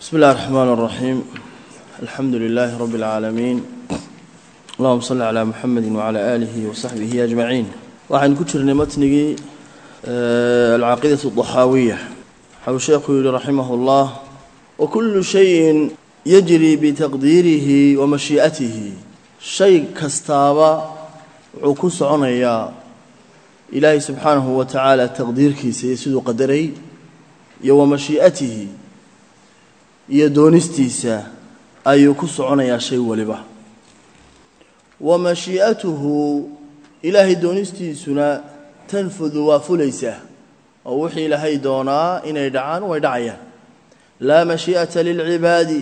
بسم الله الرحمن الرحيم الحمد لله رب العالمين اللهم صل على محمد وعلى آله وصحبه أجمعين waxaan ku jirnay matnigii alcaqiidaة الضaxaawiya waxau sheekhu yihi raximah اllah wakulu shayin yajri bitaqdiirihi wa mashii'atihi shay kastaaba wuxuu ku soconayaa ilaahay subxaanahu wa tacaala taqdiirkiisa iyo siduu qadaray iyo wa mashii'atihi iyo doonistiisa ayuu ku soconayaa shay waliba. Wa mashii'atuhu ilaahay doonistiisuna tanfudu waa fulaysaa oo wixii ilaahay doonaa inay dhacaan way dhacayaan. Laa mashii'ata lilcibaadi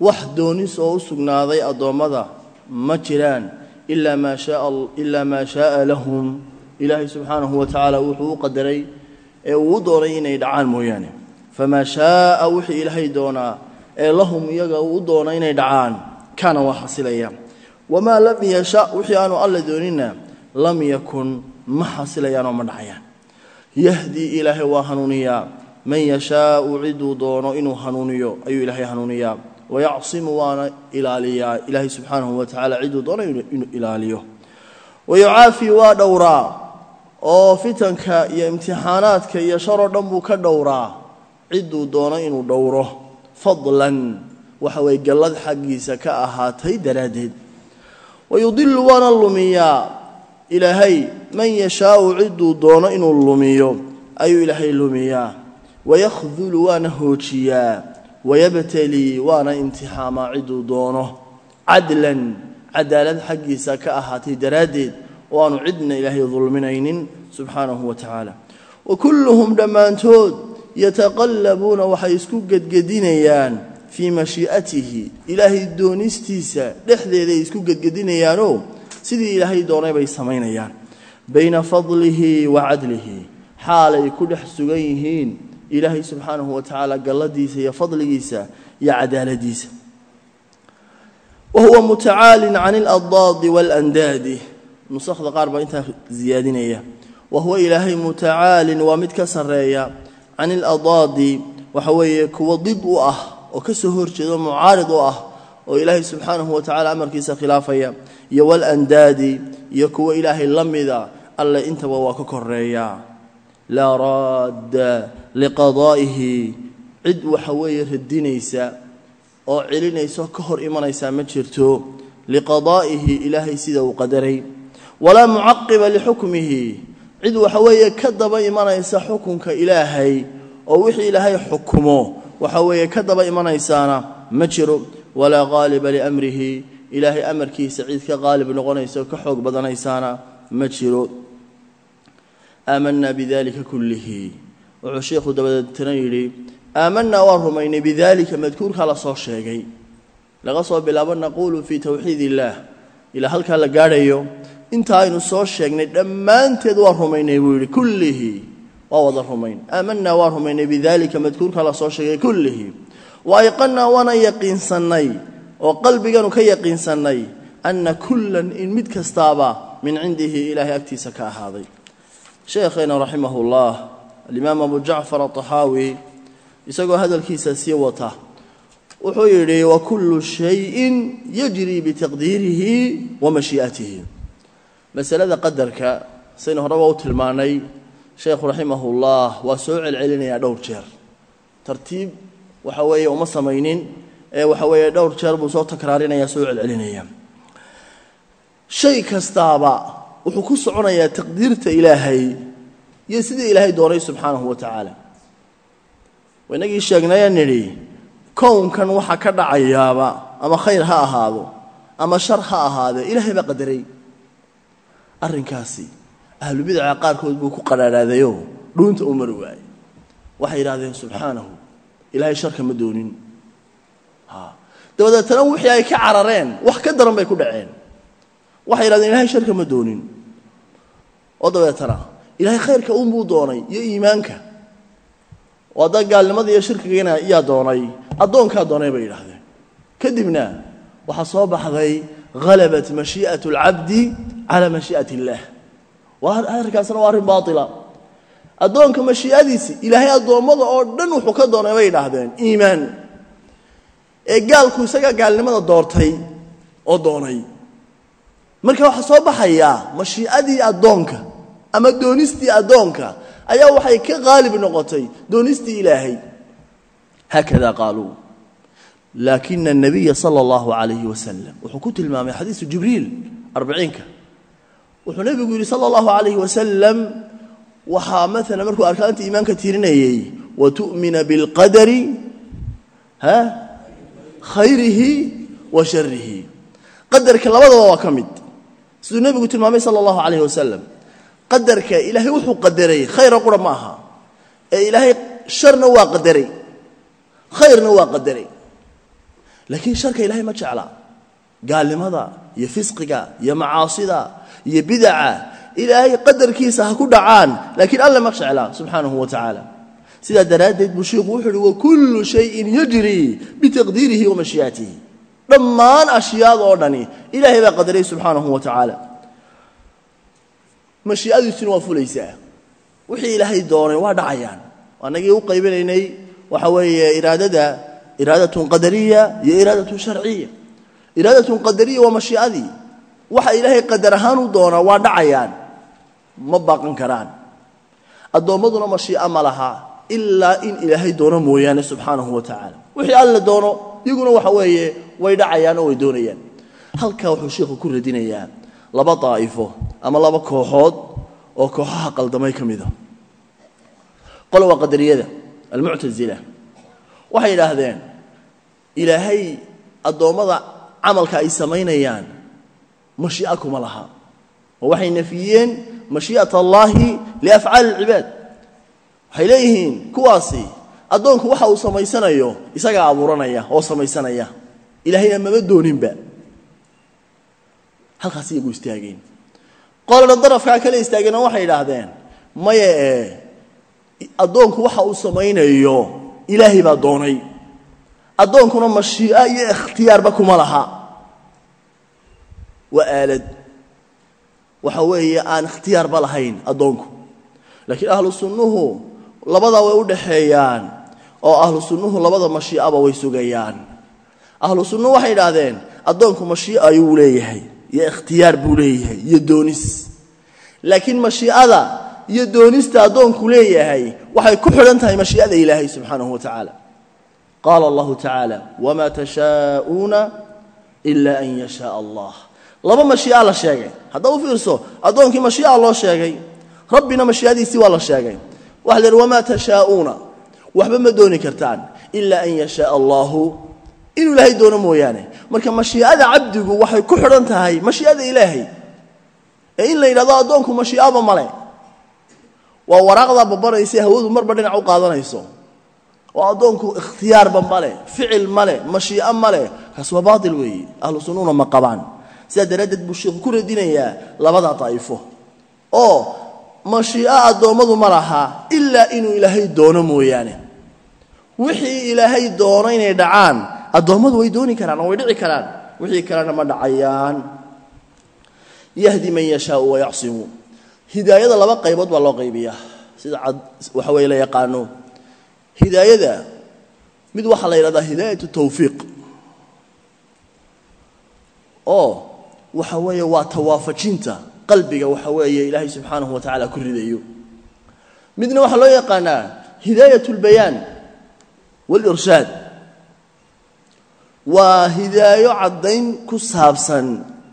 wax doonis oo u sugnaaday addoommada ma jiraan ilaa maa ilaa maa shaaa lahum. Ilaahay subxaanahu wa tacaala wuxuu u qadaray ee uu u doonay inay dhacaan mooyaane famaa shaaa wixii ilaahay doonaa ee lahum iyaga uu u doona inay dhacaan. Kaana waa xasilayaan wamaa lam yasha wixii aanu alla doonina lam yakun ma xasilayaanoo ma dhacayaan. yahdii ilaahay waa hanuuniyaa man yashaau ciduu doono inuu hanuuniyo ayuu ilaahay hanuuniyaa wayacsimu waana ilaaliyaa ilaahay subxaanahu wa tacaala ciduu doono inuu ilaaliyo wayucaafii waa dhowraa. oo fitanka iyo imtixaanaadka iyo sharoo dhan buu ka dhowraa ciduu doono inuu dhowro fadlan. Waxa weye gallad xaggiisa ka ahaatay daraaddeed. Wayudilu waana lumiyaa ilaahay man yashaau ciduu doono inuu lumiyo ayuu ilaahay lumiyaa. Wayakhdulu waana hoojiyaa. Wayabtalii waana imtixaamaa ciduu doono. Cadlan cadaalad xaggiisa ka ahaatay daraaddeed oo aanu cidna ilaahay dulminaynin subxaanahu wa tacaala. Wa kulluhum dhammaantood yataqallabuuna waxay isku gedgedinayaan fii mashii'atihi. Ilaahay doonistiisa dhexdeeday isku gedgedinayaanoo sidii ilaahay doonay bay samaynayaan. Bayna fadlihi wa cadlihi. Xaalay ku dhex sugan yihiin ilaahay subxaanahu wa tacaala galladiisa iyo fadligiisa iyo cadaaladiisa. Wa huwa mutacaalin can iladdaadi waalandaadi nusakhda qaar baa intaa ziyaadinaya. Wa huwa ilaahay mutacaalin waa mid ka sarreeya can iladaadi waxa weeye kuwa did u ah oo ka soo horjeedo mucaarid u ah oo ilaahay subxaanahu wa tacala amarkiisa khilaafaya iyo walandaadi iyo kuwa ilaahay la mida alle intaba waa ka koreeyaa laa raadda liqadaa'ihi cid waxa weeye radinaysa oo celinayso ka hor imanaysaa ma jirto. Liqadaa'ihi ilaahay sida uu qadaray. Walaa mucaqiba lixukmihi cid waxa weeye ka daba imanaysa xukunka ilaahay oo wixii ilaahay xukumo waxa weeye ka daba imanaysaana ma jiro. Walaa qaaliba liamrihi ilaahay amarkiisa cid ka qaalib noqonaysa oo ka xoog badanaysaana ma jiro. Aamanaa bidalika kullihi. Wuxuu sheikhu dabadeetana yidhi aamanaa waan rumaynay bidalika madkuurkaa la soo sheegay. Laga soo bilaabo naquulu fii towxiid illaah. Ilaa halkaa la gaadhayo inta aynu soo sheegnay dhammaanteed waan rumaynay buu yidhi kullihi. Waa wada rumayn. Aamanaa waan rumaynay bidalika madkuurkaa la soo sheegay kullihi. Wa ayqannaa waana yaqiinsannay oo qalbiganu ka yaqiinsannay anna kullan in mid kastaaba min cindihi ilaahay agtiisa ka ahaaday. Sheekheena raximahu llah alimaam abu jacfar ataxaawi isagoo hadalkiisa sii wata wuxuu yidhi wa kullu shayin yajri bitaqdiirihi wa mashii'atihi masalada qadarka saynu horeba u tilmaanay sheekhu raximahullah waa soo celcelinayaa dhowr jeer. Tartiib waxa weeye uma samaynin ee waxa weeye dhowr jeer buu soo takraarinaya soo celcelinaya. Shay kastaaba wuxuu ku soconayaa taqdiirta ilaahay iyo sidii ilaahay doonay subxaanahu wa tacaala. Waynagii sheegnaya nidhi kownkan waxa ka dhacayaaba ama khayr ha ahaado ama shar ha ahaadee ilaahay baa qadaray arrinkaasi ahlubidaca qaarkood buu ku qadhaadhaadayo dhuunta u mari waayey waxay yidhahdeen subxaanahu ilaahay sharka ma doonin. Dabadeetana wixii ay ka carareen wax ka daran bay ku dhaceen. Waxay yidhahdeen ilahay sharka ma doonin. Oo dabeetana ilaahay khayrka unbuu doonay iyo iimaanka. Oo hadda gaalnimada iyo shirkigana yaa doonay addoonkaa doonay bay yidhahdeen kadibna waxaa soo baxday halabat mashii'at alcabdi calaa mashii'at illaah arrinkaasna waa arrin baaila addoonka mashii'adiisi ilaahay addoommada oo dhan wuxuu ka doonay bay idhaahdeen iimaan ee gaalku isagaa gaalnimada doortay oo doonay marka waxaa soo baxayaa mashiicadii addoonka ama doonistii addoonka ayaa waxay ka qaalib noqotay doonistii ilaahay haakada qaaluu laakina الnabiya salى اllahu عalayhi wasalam wuxuu ku tilmaamay xadiisu jibriil arbiciinka wuxuu nabigu yidhi sala allahu calayhi wasalam waxaa maala markuu arkaanta iimaanka tirinayey watu'mina bilqadari ha khayrihi wa sharihi qadarka labadaba waa ka mid. Siduu nebigu tilmaamay sala allahu calayhi wasalam qadarka ilaahay wuxuu qadaray khayra qura ma aha. Ee ilaahay sharna waa qadaray khayrna waa qadaray. Laakiin sharka ilaahay ma jecla gaalnimada iyo fisqiga iyo macaasida iyo bidaca ilaahay qadarkiisa ha ku dhacaan laakiin alle ma jecla subxaanahu wa tacaala sidaa daraaddeed buu sheikhu wuxuu uhi wakullu shayin yajrii bitaqdiirihi wa mashii'atihi dhammaan ashyaada oo dhani ilaahay baa qadaray subxaanahu wa tacaala mashii'adiisuna waa fulaysaa. Wixii ilaahay doonay waa dhacayaan. Anagii u qaybinaynay waxa weeye iraadada iraadatun qadariya iyo iraadatun sharciya. Iraadatun qadariya waa mashii'adii waxa ilaahay qadar ahaan u doonaa waa dhacayaan. Ma baaqan karaan. Addoommaduna mashii'a ma laha ilaa in ilaahay doono mooyaane subxaanahu wa tacaala. Wixii alle doono iyaguna waxa weeye way dhacayaan oo way doonayaan. Halkaa wuxuu sheikhu ku radinayaa laba daa'ifo ama laba kooxood oo kooxaha qaldamay ka mida qole waa qadariyada almuctasila waxay yidhaahdeen ilaahay addoommada camalka ay samaynayaan mashii'a kuma laha. Oo waxay nafiyeen mashii'at allaahi liafcaali alcibaad waxay leeyihiin kuwaasi addoonku waxa uu samaysanayo isagaa abuuranaya oo samaysanaya ilaahayna mama dooninba. Halkaas iyagu istaageen. Qolana darafkaa kale istaageenoo waxay idhaahdeen maya ee addoonku waxa uu samaynayo ilaahay baa doonay. Addoonkuna mashii'a iyo ikhtiyaarba kuma laha waa aalad. Waxa weeye aan ikhtiyaarba lahayn addoonku. Laakiin ahlu sunnuhu labadaa way u dhaxeeyaan oo ahlu sunnuhu labada mashii'aba way sugayaan. Ahlu sunnuhu waxay idhaahdeen addoonku mashii'a ayuu leeyahay iyo ikhtiyaar buu leeyahay iyo doonis. Laakiin mashii'ada iyo doonista addoonku leeyahay waxay ku xidhan tahay mashii'ada ilaahay subxaanahu wa tacaala. Qaala allahu tacaala wamaa tashaa'uuna an yashaaa allah laba mashii'a la sheegay. Hadda u fiirso addoonkii mashii'a loo sheegay rabbina mashii'adiisii waa la sheegay. Waxa la yidhi wamaa tashaa'uuna? Waxba ma dooni kartaan. Ila an yashaaa allahu inuu ilaahay doono mooyaane. Marka mashii'ada cabdigu waxay ku xidhan tahay mashii'ada ilaahay. Ee in la yidhahdo addoonku mashii'aba male waa waraaqdaa babanaysa hawadu marba dhinac u qaadanayso. Oo addoonku ikhtiyaarba male ficil male mashii'o male kaas waa baatil weeye ahlu ma qabaan sidaa daraaddeed buu sheikhu ku radinayaa labada daa'ifo. Oo mashii'o addoommadu ma laha ilaa inuu ilaahay doono mooyaane. Wixii ilaahay doono inay dhacaan addoommadu way dooni karaan oo way dhici karaan. Wixii kalena ma dhacayaan. Yahdi man yashaau wayacsimu hidaayada laba qaybood baa loo qaybiyaa. Sida waxa weye la yaqaano. Hidaayada mid waxaa la yidhahdaa hidaayatu tawfiiq. Oo waxa weeye waa tawaafajinta qalbiga waxa weeye ilaahay subxaanahu wa tacaala ku ridayo. Midna waxaa loo yaqaanaa hidaayat اlbayaan wاlirshaad waa hidaayo caddayn ku saabsan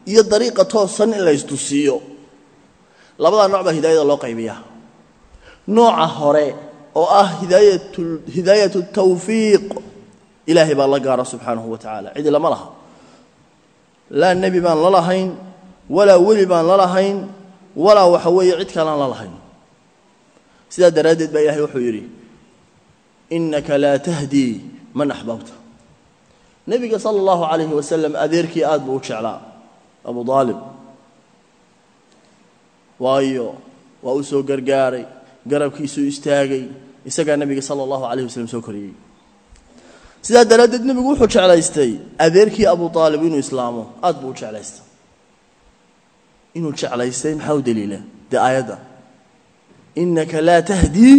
iyo dariiqa toosan in la istusiiyo labadaa nooc baa hidaayada loo qaybiyaa. Nooca hore oo ah hidaayat tawfiiq ilaahay baa la gaara subxaanahu wa tacaala cidi lama laha laa nebi baan la lahayn walaa weli baan la lahayn walaa waxa weeye cid kalaan la lahayn. Sidaa daraaddeed baa ilahay wuxuu yidhi innaka laa tahdii man axbabta nebiga sala allahu calayhi wasalam adeerkii aad buu u jeclaa abu aalib waayo waa u soo gargaaray garabkiisuu istaagay isagaa nebiga sala allahu calayhi wasalam soo koriyey sidaa daraaddeed nebigu wuxuu jeclaystay adeerkii abu aalib inuu islaamo. Aad buu u jeclaystay. Inuu jeclaystay maxaa u daliila? Dee aayadda. Innaka laa tahdii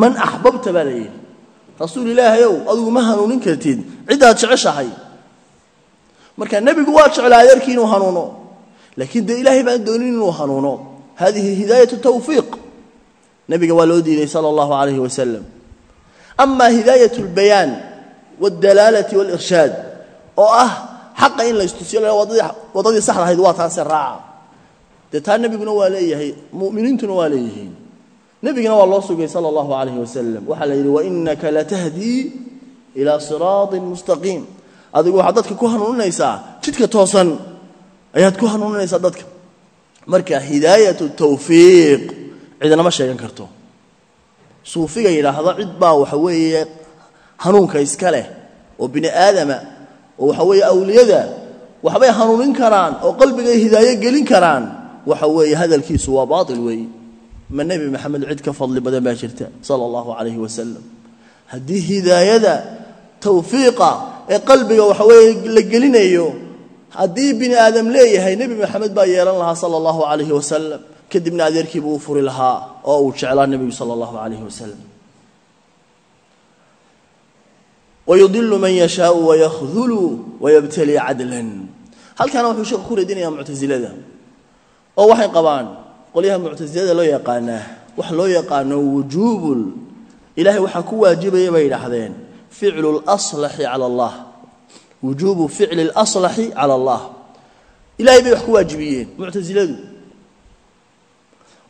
man axbabta baa la yidhi. Rasuul ilaahayow adigu ma hanuunin kartid. Ciddaad jeceshahay. Marka nebigu waa jeclaa adeerkii inuu hanuuno. Laakiin dee ilaahay baan doonin inuu hanuuno. Hadihi hidaayatu tawfiiq. Nebiga waa loo diiday sala allahu calayhi wasalam ama hidaayat اlbayaan wاldalaalati wاlirshaad oo ah xaqa in la istusiyo waddadii saxda ahayd waa taase raaca dee taa nebiguna waa leeyahay mu'miniintuna waa leeyihiin nebigana waa loo sugay sala allahu calayhi wasalam waxaa la yidhi wainaka latahdii ilaa siraaطin mustaqiim adigu waxaad dadka ku hanuuninaysaa jidka toosan ayaad ku hanuuninaysaa dadka marka hidaayatu tawfiiq cidnama sheegan karto suufiga yidhaahda cid baa waxa weeye hanuunka iska leh oo bini aadama oo waxa weeye awliyada waxbay hanuunin karaan oo qalbigay hidaayo gelin karaan waxa weeye hadalkiisu waa baatil weeye ma nebi maxamed cid ka fadli badan baa jirta sala allahu calayhi wasalam haddii hidaayada tawfiiqa ee qalbiga waxa weeye la gelinayo haddii bini aadam leeyahay nebi maxamed baa yeelan lahaa sala allahu calayhi wasalam kadibna adeerkiibuu u furi lahaa oo uu jeclaa nebigu sala allahu calayhi wasalam wayudilu man yashaau wayakhdulu wayabtali cadlan halkaana wuxuu sheekhu ku radinayaa muctasilada oo waxay qabaan qolyaha muctasilada loo yaqaanaa wax loo yaqaano wujuubul ilaahay waxaa ku waajibaya bay yidhaahdeen ficlu laslaxi cala allah wujuubu ficli laslaxi cala allah ilahay bay wax ku waajibiyeen muctasiladu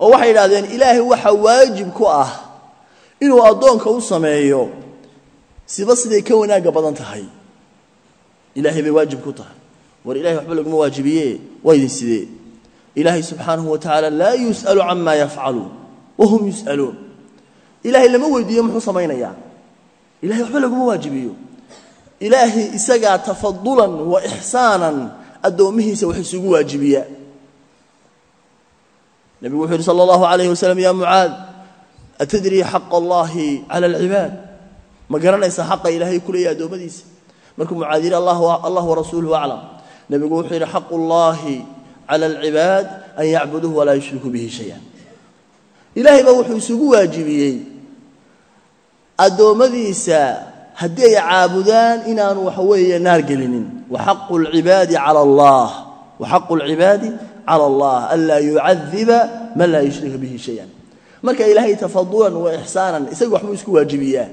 oo waxay yidhahdeen ilaahay waxa waajib ku ah inuu addoonka u sameeyo siba siday ka wanaagga badan tahay. Ilaahay bay waajib ku tahay. War ilahay waxba laguma waajibiye waa idin sidee? Ilaahay subxaanahu wa tacaala laa yus'alu cama yafcalu wahum yus'aluun. Ilaahay lama weydiiyo muxuu samaynayaa? Ilahay waxba laguma waajibiyo. Ilaahay isagaa tafadulan wa ixsaanan addoommihiisa wax isugu waajibiyaa. Nebigu wuxuu yidhi sala allahu calayhi wasalam ya mucaad atadrii xaqa allahi cala alcibaad ma garanaysaa xaqa ilaahay ku leeyahy addoommadiisa? Markuu mucaad yidhi allah warasuuluhu aclam. Nebigu wuxuu yidhi xaqu llahi cala alcibaad an yacbuduuhu walaa yushrikuu bihi shay-an. Ilaahay baa wuxuu isugu waajibiyey addoommadiisa haddii ay caabudaan inaanu waxa weeye naar gelinin. Waxaqu lcibaadi cala allah. Waxaqu lcibaadi cala allah. Anlaa yucadiba man laa yushrika bihi shay-an. Marka ilaahay tafadulan wa ixsaanan isaga waxbuu isku waajibiyaa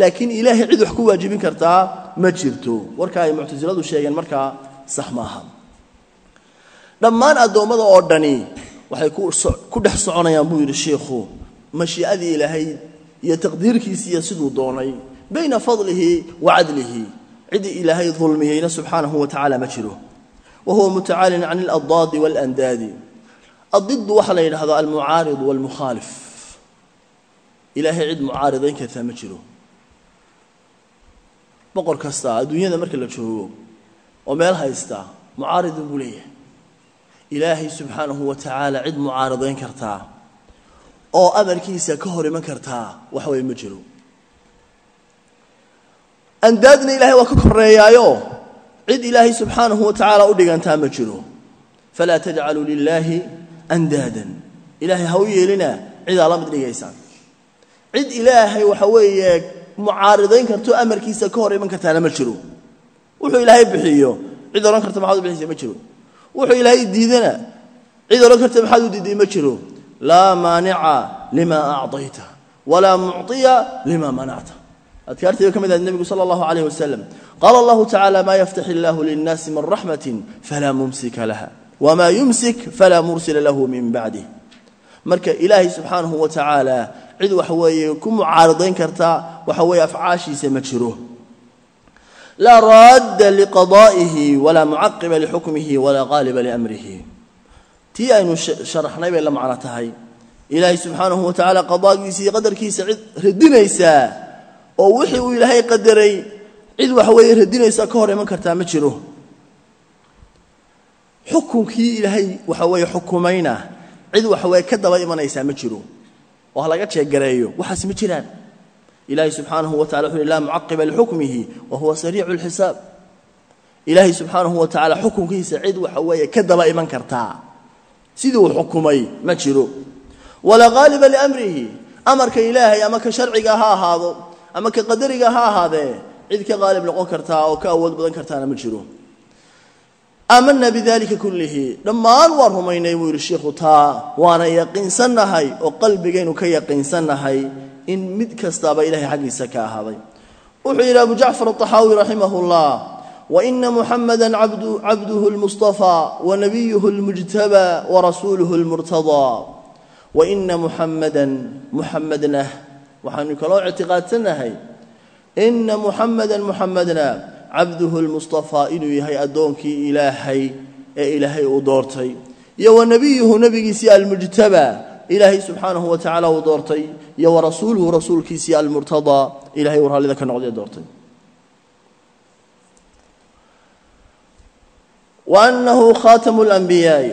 laakiin ilaahay cid wax ku waajibin kartaa ma jirto. Warka ay muctasiladu sheegeen markaa sax maaha dhammaan addoommada oo dhani waxay ku dhex soconayaan buu yidhi shiikhu mashii'adii ilaahay iyo taqdiirkiisiiyo siduu doonay. Bayna fadlihi wa cadlihi. Cid ilaahay dulmiyeyna subxaanahu wa tacaala ma jiro. Wa huwa mutacaalin can aladdaadi waalandaadi adiddu waxaa la yidhahdaa almucaarid waalmukhaalif ilaahay cid mucaaridayn kartaa ma jiro boqor kasta adduunyada marka la joogo oo meel haysta mucaaridun buu leeyahay. Ilaahay subxaanahu wa tacaala cid mucaaradayn kartaa oo amarkiisa ka hor iman kartaa wax way ma jiro. Andaadna ilaahay waa ka koreeyaayo cid ilaahay subxaanahu wa tacaala u dhigantaa ma jiro. Falaa tajcaluu lilaahi andaadan. Ilaahay ha u yeelina cidaa la mid dhigaysaan. Cid ilaahay waxa weeye mucaaridayn karto amarkiisa ka hor iman kartaana ma jiro. Wuxuu ilaahay bixiyo. Cid odhan karta maxaad u bixisay ma jiro. Wuxuu ilaahay diidana. Cid odhan karta maxaad u diiday ma jiro. Laa maanica lima acطayta walaa mucطiya lima manacta. Adkaartii ka mid ahayd nebigu sala allahu calayh wasalam qaala allahu tacala maa yaftax illaahu linnaasi min raxmatin falaa mumsika laha wamaa yumsik falaa mursila lahu min bacdih marka ilaahay subxaanahu wa tacaala cid waxa weeye ku mucaaradayn karta waxa weeye afcaashiisa ma jiro. Laa raadda liqadaa'ihi walaa mucaqiba lixukmihi walaa qaaliba liamrihi. Tii aynu sharaxnay bay la macno tahay. Ilaahay subxaanahu wa tacaala qadaagiisa iyo qadarkiisa cid radinaysaa oo wixii uu ilaahay qadaray cid waxa weeye radinaysaa ka hor iman kartaa ma jiro. Xukunkii ilaahay waxa weeye xukumayna cid waxa weeye ka daba imanaysaa ma jiro oo ha laga jeegareeyo waxaas ma jiraan. Ilaahay subxaanahu wa tacala wuxu laa mucaqiba lixukmihi wa huwa sariicu lxisaab ilaahay subxaanahu wa tacaala xukunkiisa cid waxa weeye ka daba iman kartaa. Sidii uu xukumay ma jiro. Walaa qaaliba liamrihi amarka ilaahay ama ka sharciga ha ahaado ama ka qadariga ha ahaadee cid ka qaalib noqon kartaa oo ka awood badan kartaana ma jiro aamanaa bidalika kullihi dhammaan waan rumaynay buu yidhi sheikhu taa waana yaqiinsannahay oo qalbigaynu ka yaqiinsannahay in mid kastaaba ilahay xaggiisa ka ahaaday wuxuu yidhi abu jacfar aطaxaawi raximah اllah waina muxamada cabduhu اlmuصطafى wanabiyuhu اlmujtabى warasuuluhu اlmurtaضى waina muxamada muxamadna waxaanu kaloo ictiqaadsanahay ina muxamada muxamadna cabduhu lmustafaa inuu yahay addoonkii ilaahay ee ilaahay uu doortay. Iyo wa nebiyuhu nebigiisii almujtabaa ilaahay subxaanahu wa tacaala uu doortay. Iyo wa rasuuluhu rasuulkiisii almurtadaa ilahay uu raallida ka noqday doortay. Wa anahu khaatamu lambiyaa'i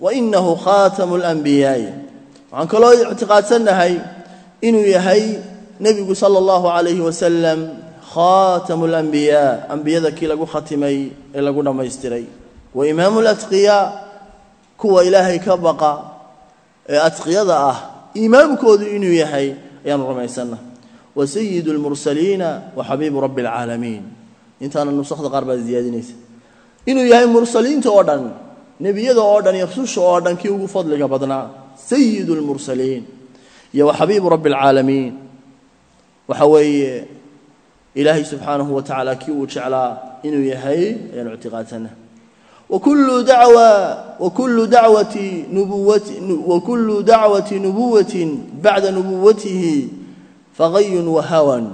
wa inahu khaatamu lambiyaa'i waxaan kaloo ictiqaadsanahay inuu yahay nebigu sala allahu calayhi wasalam khaatamu alambiyaa ambiyada kii lagu khatimay ee lagu dhammaystiray wa imaamu latqiyaa kuwa ilaahay ka baqa ee atqiyada ah imaamkoodu inuu yahay ayaanu rumaysanna wa sayidu lmursaliina wa xabiibu rabbi alcaalamiin intaana nusakda qaar baa ziyaadinaysa inuu yahay mursaliinta oo dhan nebiyada oo dhan iyo rususha oo dhan kii ugu fadliga badnaa sayidu lmursaliin iyo wa xabiibu rabbi alcaalamiin waxa weeye ilaahay subxaanahu wa tacaala kii uu jeclaa inuu yahay ayaanu ictiqaadsana wakulu dacwati nubuwatin bacda nubuwatihi faqayun wa hawan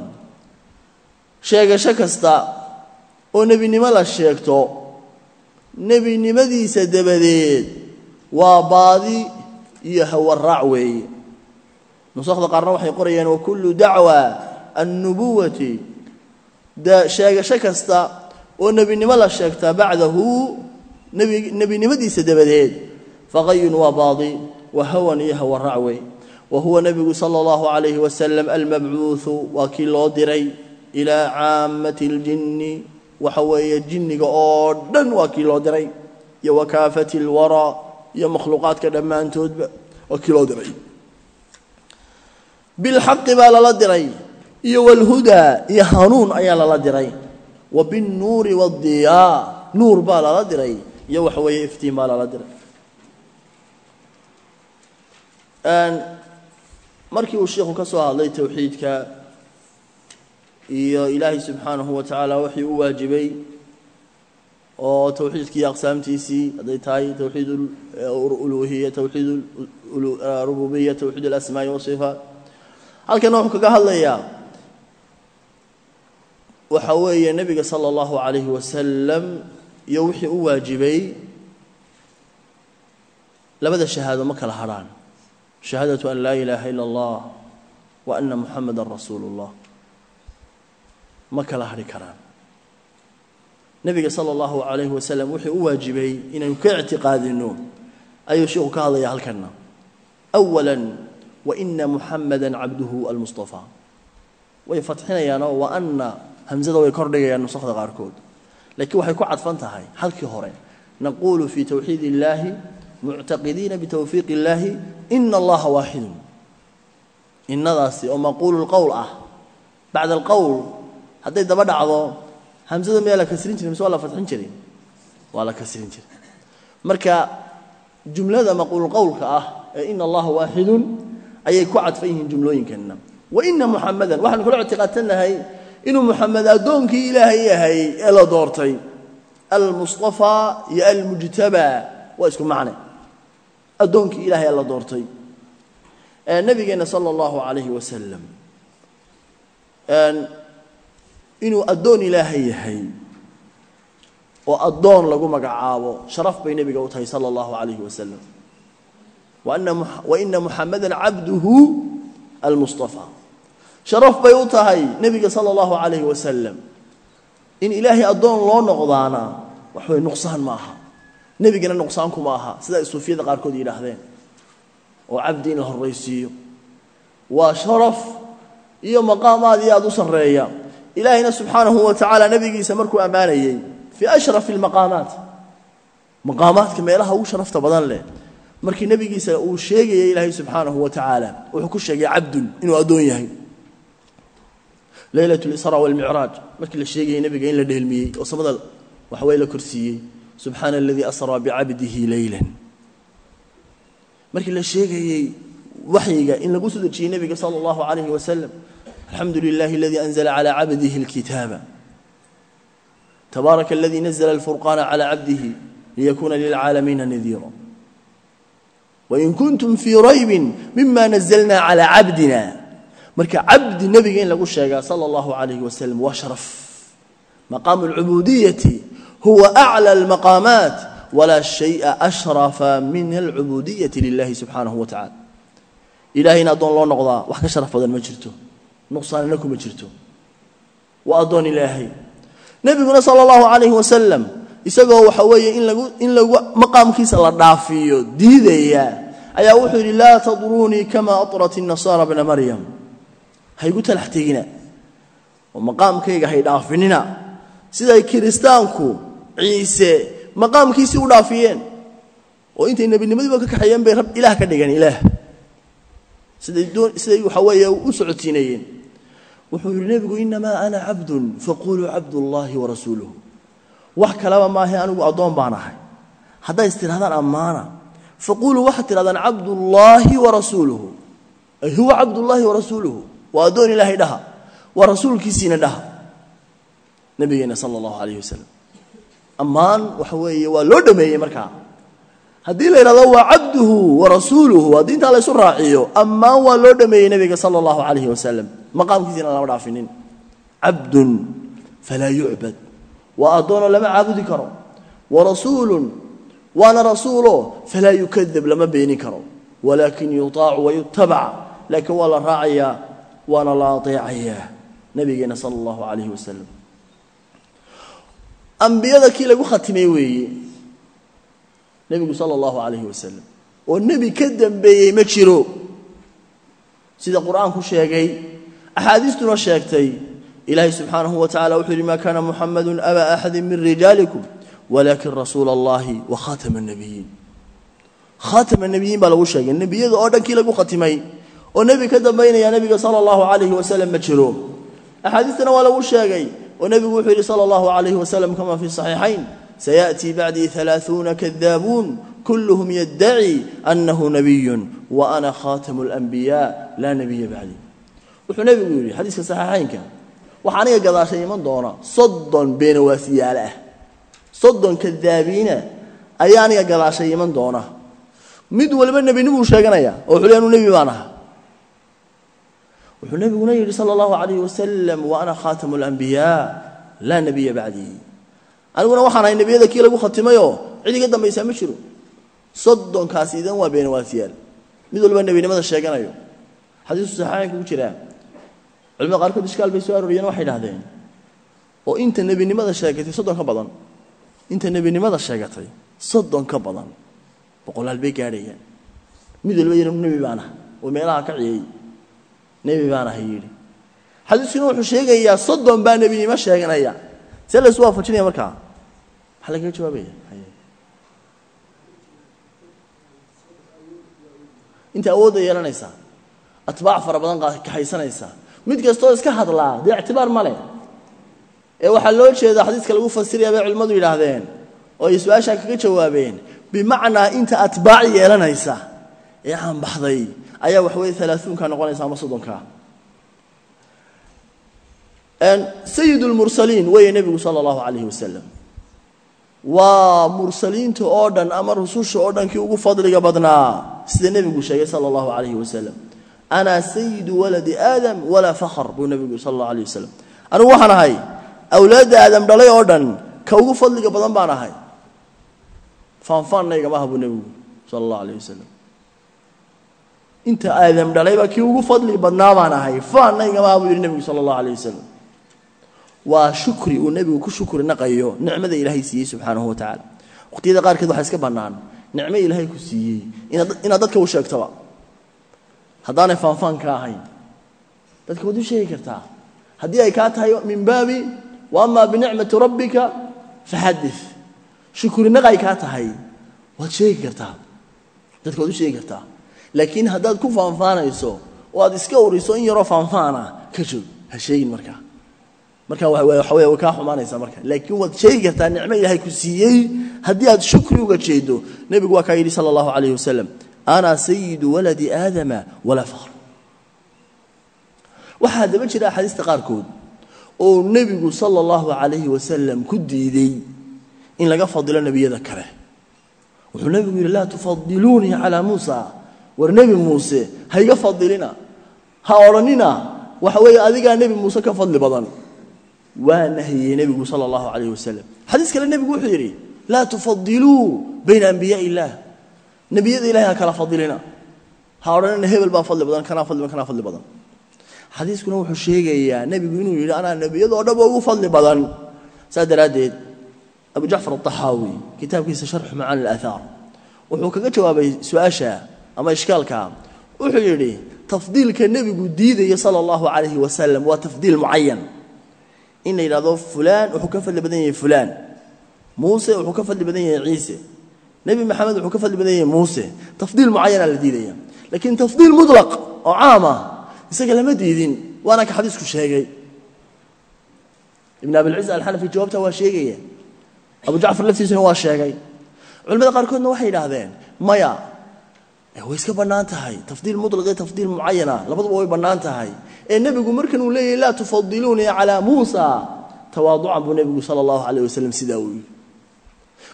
sheegasho kasta oo nebinimo la sheegto nebinimadiisa dabadeed waa baadi iyo hawaraac weeye nusakda qaarna waxay qorayaan wakulu dacwa annubuwati sheegasho kasta oo nebinimo la sheegtaa bacdahu nebinimadiisa dabadeed faqayun waa baadi wa hawan iyo hawaraac wey wa huwa nebigu sala allahu calayhi wasalam almabcuudu waa kii loo diray ilaa caamati اljinni waxa weeye jinniga oo dhan waa kii loo diray iyo wakaafati اlwaraa iyo makhluuqaadka dhammaantoodba waa kii loo diray. Bilxaqi baa lala diray iyo wlhudaa iyo hanuun ayaa lala diray. Wa binnuuri wadiyaa nuur baa lala diray iyo waxa weeye iftiin baa lala diray. Markii uu sheikhu ka soo hadlay towxiidka iyo ilaahay subxaanahu wa tacaala wixii u waajibay oo towxiidkii aqsaamtiisii hadday tahay towxiid uluhiya towxiid rububiya towxiid alasmaai wasifaat halkana wuxuu kaga hadlayaa waxa weeye nebiga sala allahu calayhi wasalam iyo wixii u waajibay labada shahaado ma kala hadrhaan shahaadatu an laa ilaaha ila allah wa ana muxamada rasuulu اllah ma kala hadhi karaan. Nebiga sala allahu calayhi wasalam wuxuu u waajibay inaynu ka ictiqaadino ayuu sheikhu ka hadlaya halkana awala waina muxamada cabduhu almustafa. Way fatxinayaanoo wa ana hamzada way kordhigayaan nusakda qaarkood. Laakiin waxay ku cadfan tahay halkii hore naquulu fii towxiid illaahi muctaqidiina bitowfiiq illaahi ina allaha waaxidun innadaasi oo maquulu lqowl ah bacda alqowl hadday daba dhacdo hamzada miyaa kasrin jiray mise waa la fatxin jiray? Waa la kasrin jiray. Marka jumlada maquululqowlka ah ee ina allaha waaxidun ayay ku cadfan yihiin jumlooyinkanna waina muxamadan waxaanu kula ictiqaadsannahay inuu muxamed addoonkii ilaahay yahay ee la doortay. Almustafaa iyo almujtabaa waa isku macne. Addoonkii ilaahay ee la doortay. Nabigeenna sala allahu calayhi wasalam inuu addoon ilaahay yahay oo addoon lagu magacaabo sharaf bay nebiga u tahay sala allahu calayhi wasalam waina muxamadan cabduhu almustafa sharaf bay u tahay nebiga sala allahu calayhi wasalam in ilaahay addoon loo noqdaana waxway nuqsaan ma aha nebigana nuqsaanku ma aha sida ay suufiyada qaarkood yidhaahdeen oo cabdi in la horraysiiyo waa sharaf iyo maqaam aad iyo aad u sarreeya ilaahayna subxaanahu wa tacaala nebigiisa markuu ammaanayey fii ashrafi almaqaamaat maqaamaadka meelaha ugu sharafta badan leh markii nebigiisa uu sheegayay ilaahay subxaanahu wa tacaala wuxuu ku sheegay cabdun inuu addoon yahay leylat lisra walmicraaj markii la sheegayay nebiga in la dheelmiyey oo samada waxawey la korsiiyey. Subxaana aladii asraa bicabdihi leylan markii la sheegayey waxyiga in lagu soo dejiyey nebiga sala allahu calayhi wasalam alxamdu lilahi aladii anzla cala cabdihi اlkitaaba tabaaraka aladii nazla alfurqaana cala cabdihi liyakuuna lilcaalamiina nadiira wain kuntum fii raybin mima nazlna cala cabdina marka cabdi nebiga in lagu sheegaa sala allahu calayhi wasalam waa sharaf maqaamu alcubudiyati huwa aclى almaqaamaat walaa shaya ashrafa min alcubudiyati lilahi subxaanahu wa tacala ilahay in addoon loo noqdaa wax ka sharaf badan ma jirto nuqsaanina kuma jirto waa addoon ilaahay nebiguna sala allahu calayhi wasalam isagoo waxa weeye in lagu in lagu maqaamkiisa la dhaafiyo diidaya ayaa wuxuu yidhi laa tadruunii kama atrat الnasaara bna maryam haygu talax oo maqaamkayga hay dhaafinina siday kiristaanku ciise maqaamkiisii u dhaafiyeen. Oo intay nebinimadiiba ka kaxeeyeen bay ilaah ka dhigeen ilaah. Siday waxa weeye u socotiinayeen wuxuu yidhi nebigu inamaa ana cabdun faquluu cabdullaahi warasuuluhu wax kalaba maahe anigu addoon baan ahay. Hadday is tidhahdaan ammaana. Faquluu waxaad tidhahdaan cabdullaahi warasuuluhu ay huwa cabdullaahi warasuuluhu waa addoon ilaahay dhaha waa rasuulkiisiina dhaha nabigeena sala allahu calayh wasalam waxa weeye waa loo dhameeyey markaa haddii la yidhahdo waa cabduhu wa rasuuluhu haddii intaa laysu raaciyo ammaan waa loo dhameeyey nebiga sala allahu calayhi maqaamkiisina lama dhaafinin. Cabdun falaa yucbad waa addoonoo lama caabudi karo. Wa rasuulun waana rasuulo falaa yukadab lama beenin karo. Walaakin yutaacu wayutabac laakiin waa la raacayaa waana la ateecayaa nabigeena sala allahu calayhi wasalam ambiyada kii lagu khatimay weeye nebigu sala allahu calayhi wasalam oo nebi ka dambeeyey ma jiro. Sida qur'aanku sheegay axaadiistuna sheegtay ilaahay subxaanahu wa tacala wuxuu yidhi maa kaana muxamadu aba axadi min rijaalikum walaakin rasuula allahi wa khaatama nabiyiin khaatama nabiyiin baa lagu kii lagu khatimay oo nebi ka dambaynaya nebiga sala allahu calayhi wasalam ma jiro axaadiistana waa lagu sheegay oo nebigu wuxuu yidhi sala allahu calayhi wasalam kama fi saxiixayn sayaأtii bacdii ثalaaثuuna kadaabuun kulluhum yaddaci annahu nabiyun wa ana khaatamu اlanbiyaa laa nabiya bacdii wuxuu nebigu yidhi xadiiska saxiixaynka waxaa aniga gadaashay iman doona soddon beenawaasiyaale ah soddon kadaabiina ayaa aniga gadaashay iman doona mid waliba nebinimuu sheeganaya oo wuxuu le anu nebi baan aha wuxuu nebiguna yidhi sala allahu calayh wasalam wa ana khaatamu alambiyaa laa nebiya bacdii aniguna waxaan ahay nebiyada kii lagu khatimayoo cid iga ma jiro. Soddonkaasi idan waa beenawaasiyaal mid walba nebinimada sheeganayo. Xadiisu saxaaxaynka ku jiraa culimada qaarkood ishkaal bay soo arooriyeen waxay dhahdeen oo inta nebinimada sheegatay soddon badan. Inta nebinimada sheegatay soddon badan. Boqolaal bay gaadhayaan mid walba yidhi nebi baan ah oo meelaha ka ciyey nebi baan ahay yidhi. Xadiiskuna wuxuu sheegayaa soddon baa nebinimo sheeganaya. See la isu waafajinaya markaa maxaa lagaga jawaabaya? Inta awoodda yeelanaysaa atbaac fara badan kaxaysanaysaa mid kastoo iska hadlaa dee ictibaar ma leh. Ee waxaa loo jeedaa xadiiska lagu fasiraya bay culimmadu yidhaahdeen oo ay su'aashaa kaga jawaabeen bimacnaa inta atbaac yeelanaysa. Ee aan baxday ayaa waxaweye alaaثuunka noqonaysa ama soddonka sayid اlmursaliin weeye nebigu salى اllahu alayh wasalam waa mursaliinta oo dhan ama rususha oo dhan kii ugu fadliga badnaa sida nebigu sheegay salى اllahu alayh wasalam ana sayidu waladi aadam walaa fakhr buu nebigu sal اllahu alayh wasalam anigu waxaan ahay awlaadda aadam dhalay oo dhan ka ugu fadliga badan baan ahay faanfaannayga maaha buu nebigu sala allahu alayh wasalam inta aadam dhalayba kii ugu fadli badnaa baan ahay faannayga maaha buu yidhi nebigu sala allahu alayh wasalam waa shukri uu nebigu ku shukri naqayo nicmada ilaahay siiyey subxaanahu wa tacaala. Waqhtiyada qaarkeed waxaa iska bannaan nicmo ilaahay ku siiyey. Inaad dadka u sheegtaba. Haddaanay faanfaan ka ahayn. Dadka waad u sheegi kartaa. Haddii ay kaa tahay min baabi wa binicmati rabbika faxadid shukrinaq ay kaa tahay. Waad sheegi kartaa. Dadka waad u sheegi kartaa laakiin haddaad ku faanfaanayso oo aad iska uriso in yaroo faanfaana ka joog ha sheegin markaa marka waxa kaa xumaanaysaa marka. Laakiin waad sheegi kartaa nicmo ilaahay ku siiyey haddii aad shukri uga jeedo nebigu waa kaa yidhi sala allahu calayh wasalam ana sayidu waladi aadama walaa fakhr waxaa daba jira axaadiista qaarkood oo nebigu sala allahu calayhi wasalam ku diiday in laga fadilo nebiyada kale. Wuxuu nebigu yidhi laa tufadiluunii calaa muusa war nebi muuse ha iga fadilina? Ha odhanina waxa weeye adigaa nebi muuse ka fadli badan. Waa nahiyey nebigu sala allahu calayh wasalam xadiis kale nebigu wuxuu yidhi laa tufadiluu bayna ambiyaai illaah. Nebiyada ilahay ha kala fadilina. Ha odhanina hebel baa fadli badan kanaa fadli badan kanaa fadli badan. Xadiiskuna wuxuu sheegayaa nebigu inuu yidhi anaa nebiyadoo dhanba ugu fadli badan. Saas daraaddeed abu jacfar alطaxaawi kitaabkiisa sharxu macaani alaahaar wuxuu kaga jawaabay su'aasha ama ishkaalka wuxuu yidhi tafdiilka nebigu diidaya sala allahu calayhi wasalam waa tafdiil mucayan in la yidhahdo fulaan wuxuu ka fadli badan yahay fulaan. Muuse wuxuu ka fadli badan yahay ciise. Nebi maxamed wuxuu ka fadli badan yahay muuse. Tafdiil mucayanaa la diidaya. Laakiin tafdiil mutlaq oo caama isaga lama diidin waana ka xadiisku sheegay. Ibn abilciz alxanafi jawaabta waa sheegaya. Abu jacfar laftiisuna waa sheegay. Culimada qaarkoodna waxay yidhaahdeen maya way iska bannaan tahay. Tafdiil mutlaq iyo tafdiil mucayana labaduba way bannaan tahay. Ee nebigu markan uu leeyahy laa tufadiluunii calaa muusa. Tawaaducan buu nebigu sala allahu calayh wasalam sidaa uu yidhi.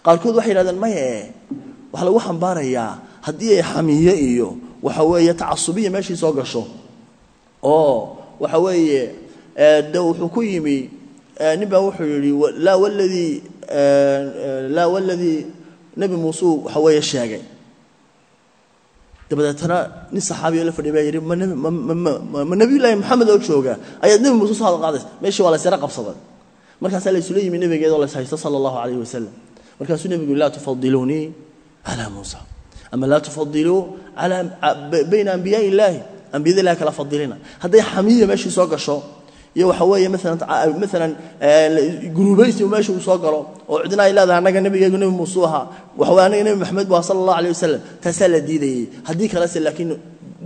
Qaarkood waxay yidhahdeen maye waxaa lagu xambaarayaa haddii ay xamiye iyo waxa weeye tacasubiya meeshii soo gasho. Oo waxa weeye de wuxuu ku yimi nin baa wuxuu yidhi laa waladii laa waladii nebi muuseu waxa weeye sheegay dabadeetana nin saxaabiyo la fadhiya baa yidhi ma nebiyullaahi maxamed oo jooga ayaad nebi muuse soo hadal qaadaysa meeshii waa la ysyara qabsaday. Markaasaa la isula yimi nebigeedoo la ishaysto sala allahu calayhi wasalam markaasuu nebigu laa tufadiluunii calaa muusa ama laa tufadiluu bayna ambiyaai illaahi. Ambiyada ilahi kala fadilina. Hadday xamiya meeshii soo gasho iyo waxa weeye maalan maalan guruubaysi meesha uu soo galo oo cidna ay leedahay annaga nebigeegu nebi muusuu ahaa. Waxaweye annaga nebi maxamed bu aha sala allah alayh wasalam taasaa la diidayey laakiin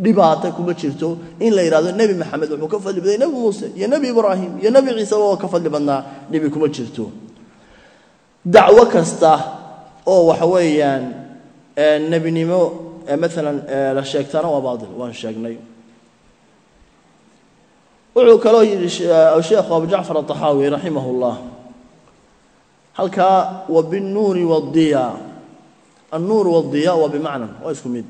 dhibaata kuma jirto in la yidhahdo nebi maxamed wuxuu ka fadli badnay nebi muuse iyo nebi ibraahim iyo nebi ciiseba oo ka fadli badnaa dhibi kuma jirto. Dacwo kasta oo waxa weeyaan nebinimo maalan la sheegtaana waa baatil waan sheegnay wuxuu kaloo yidhi sheekhu abu jacfar aلطaxaawi raximah اllah halkaa wa biالnuuri wالdiya الnuur wالdiya waa bimacnan waa isku mid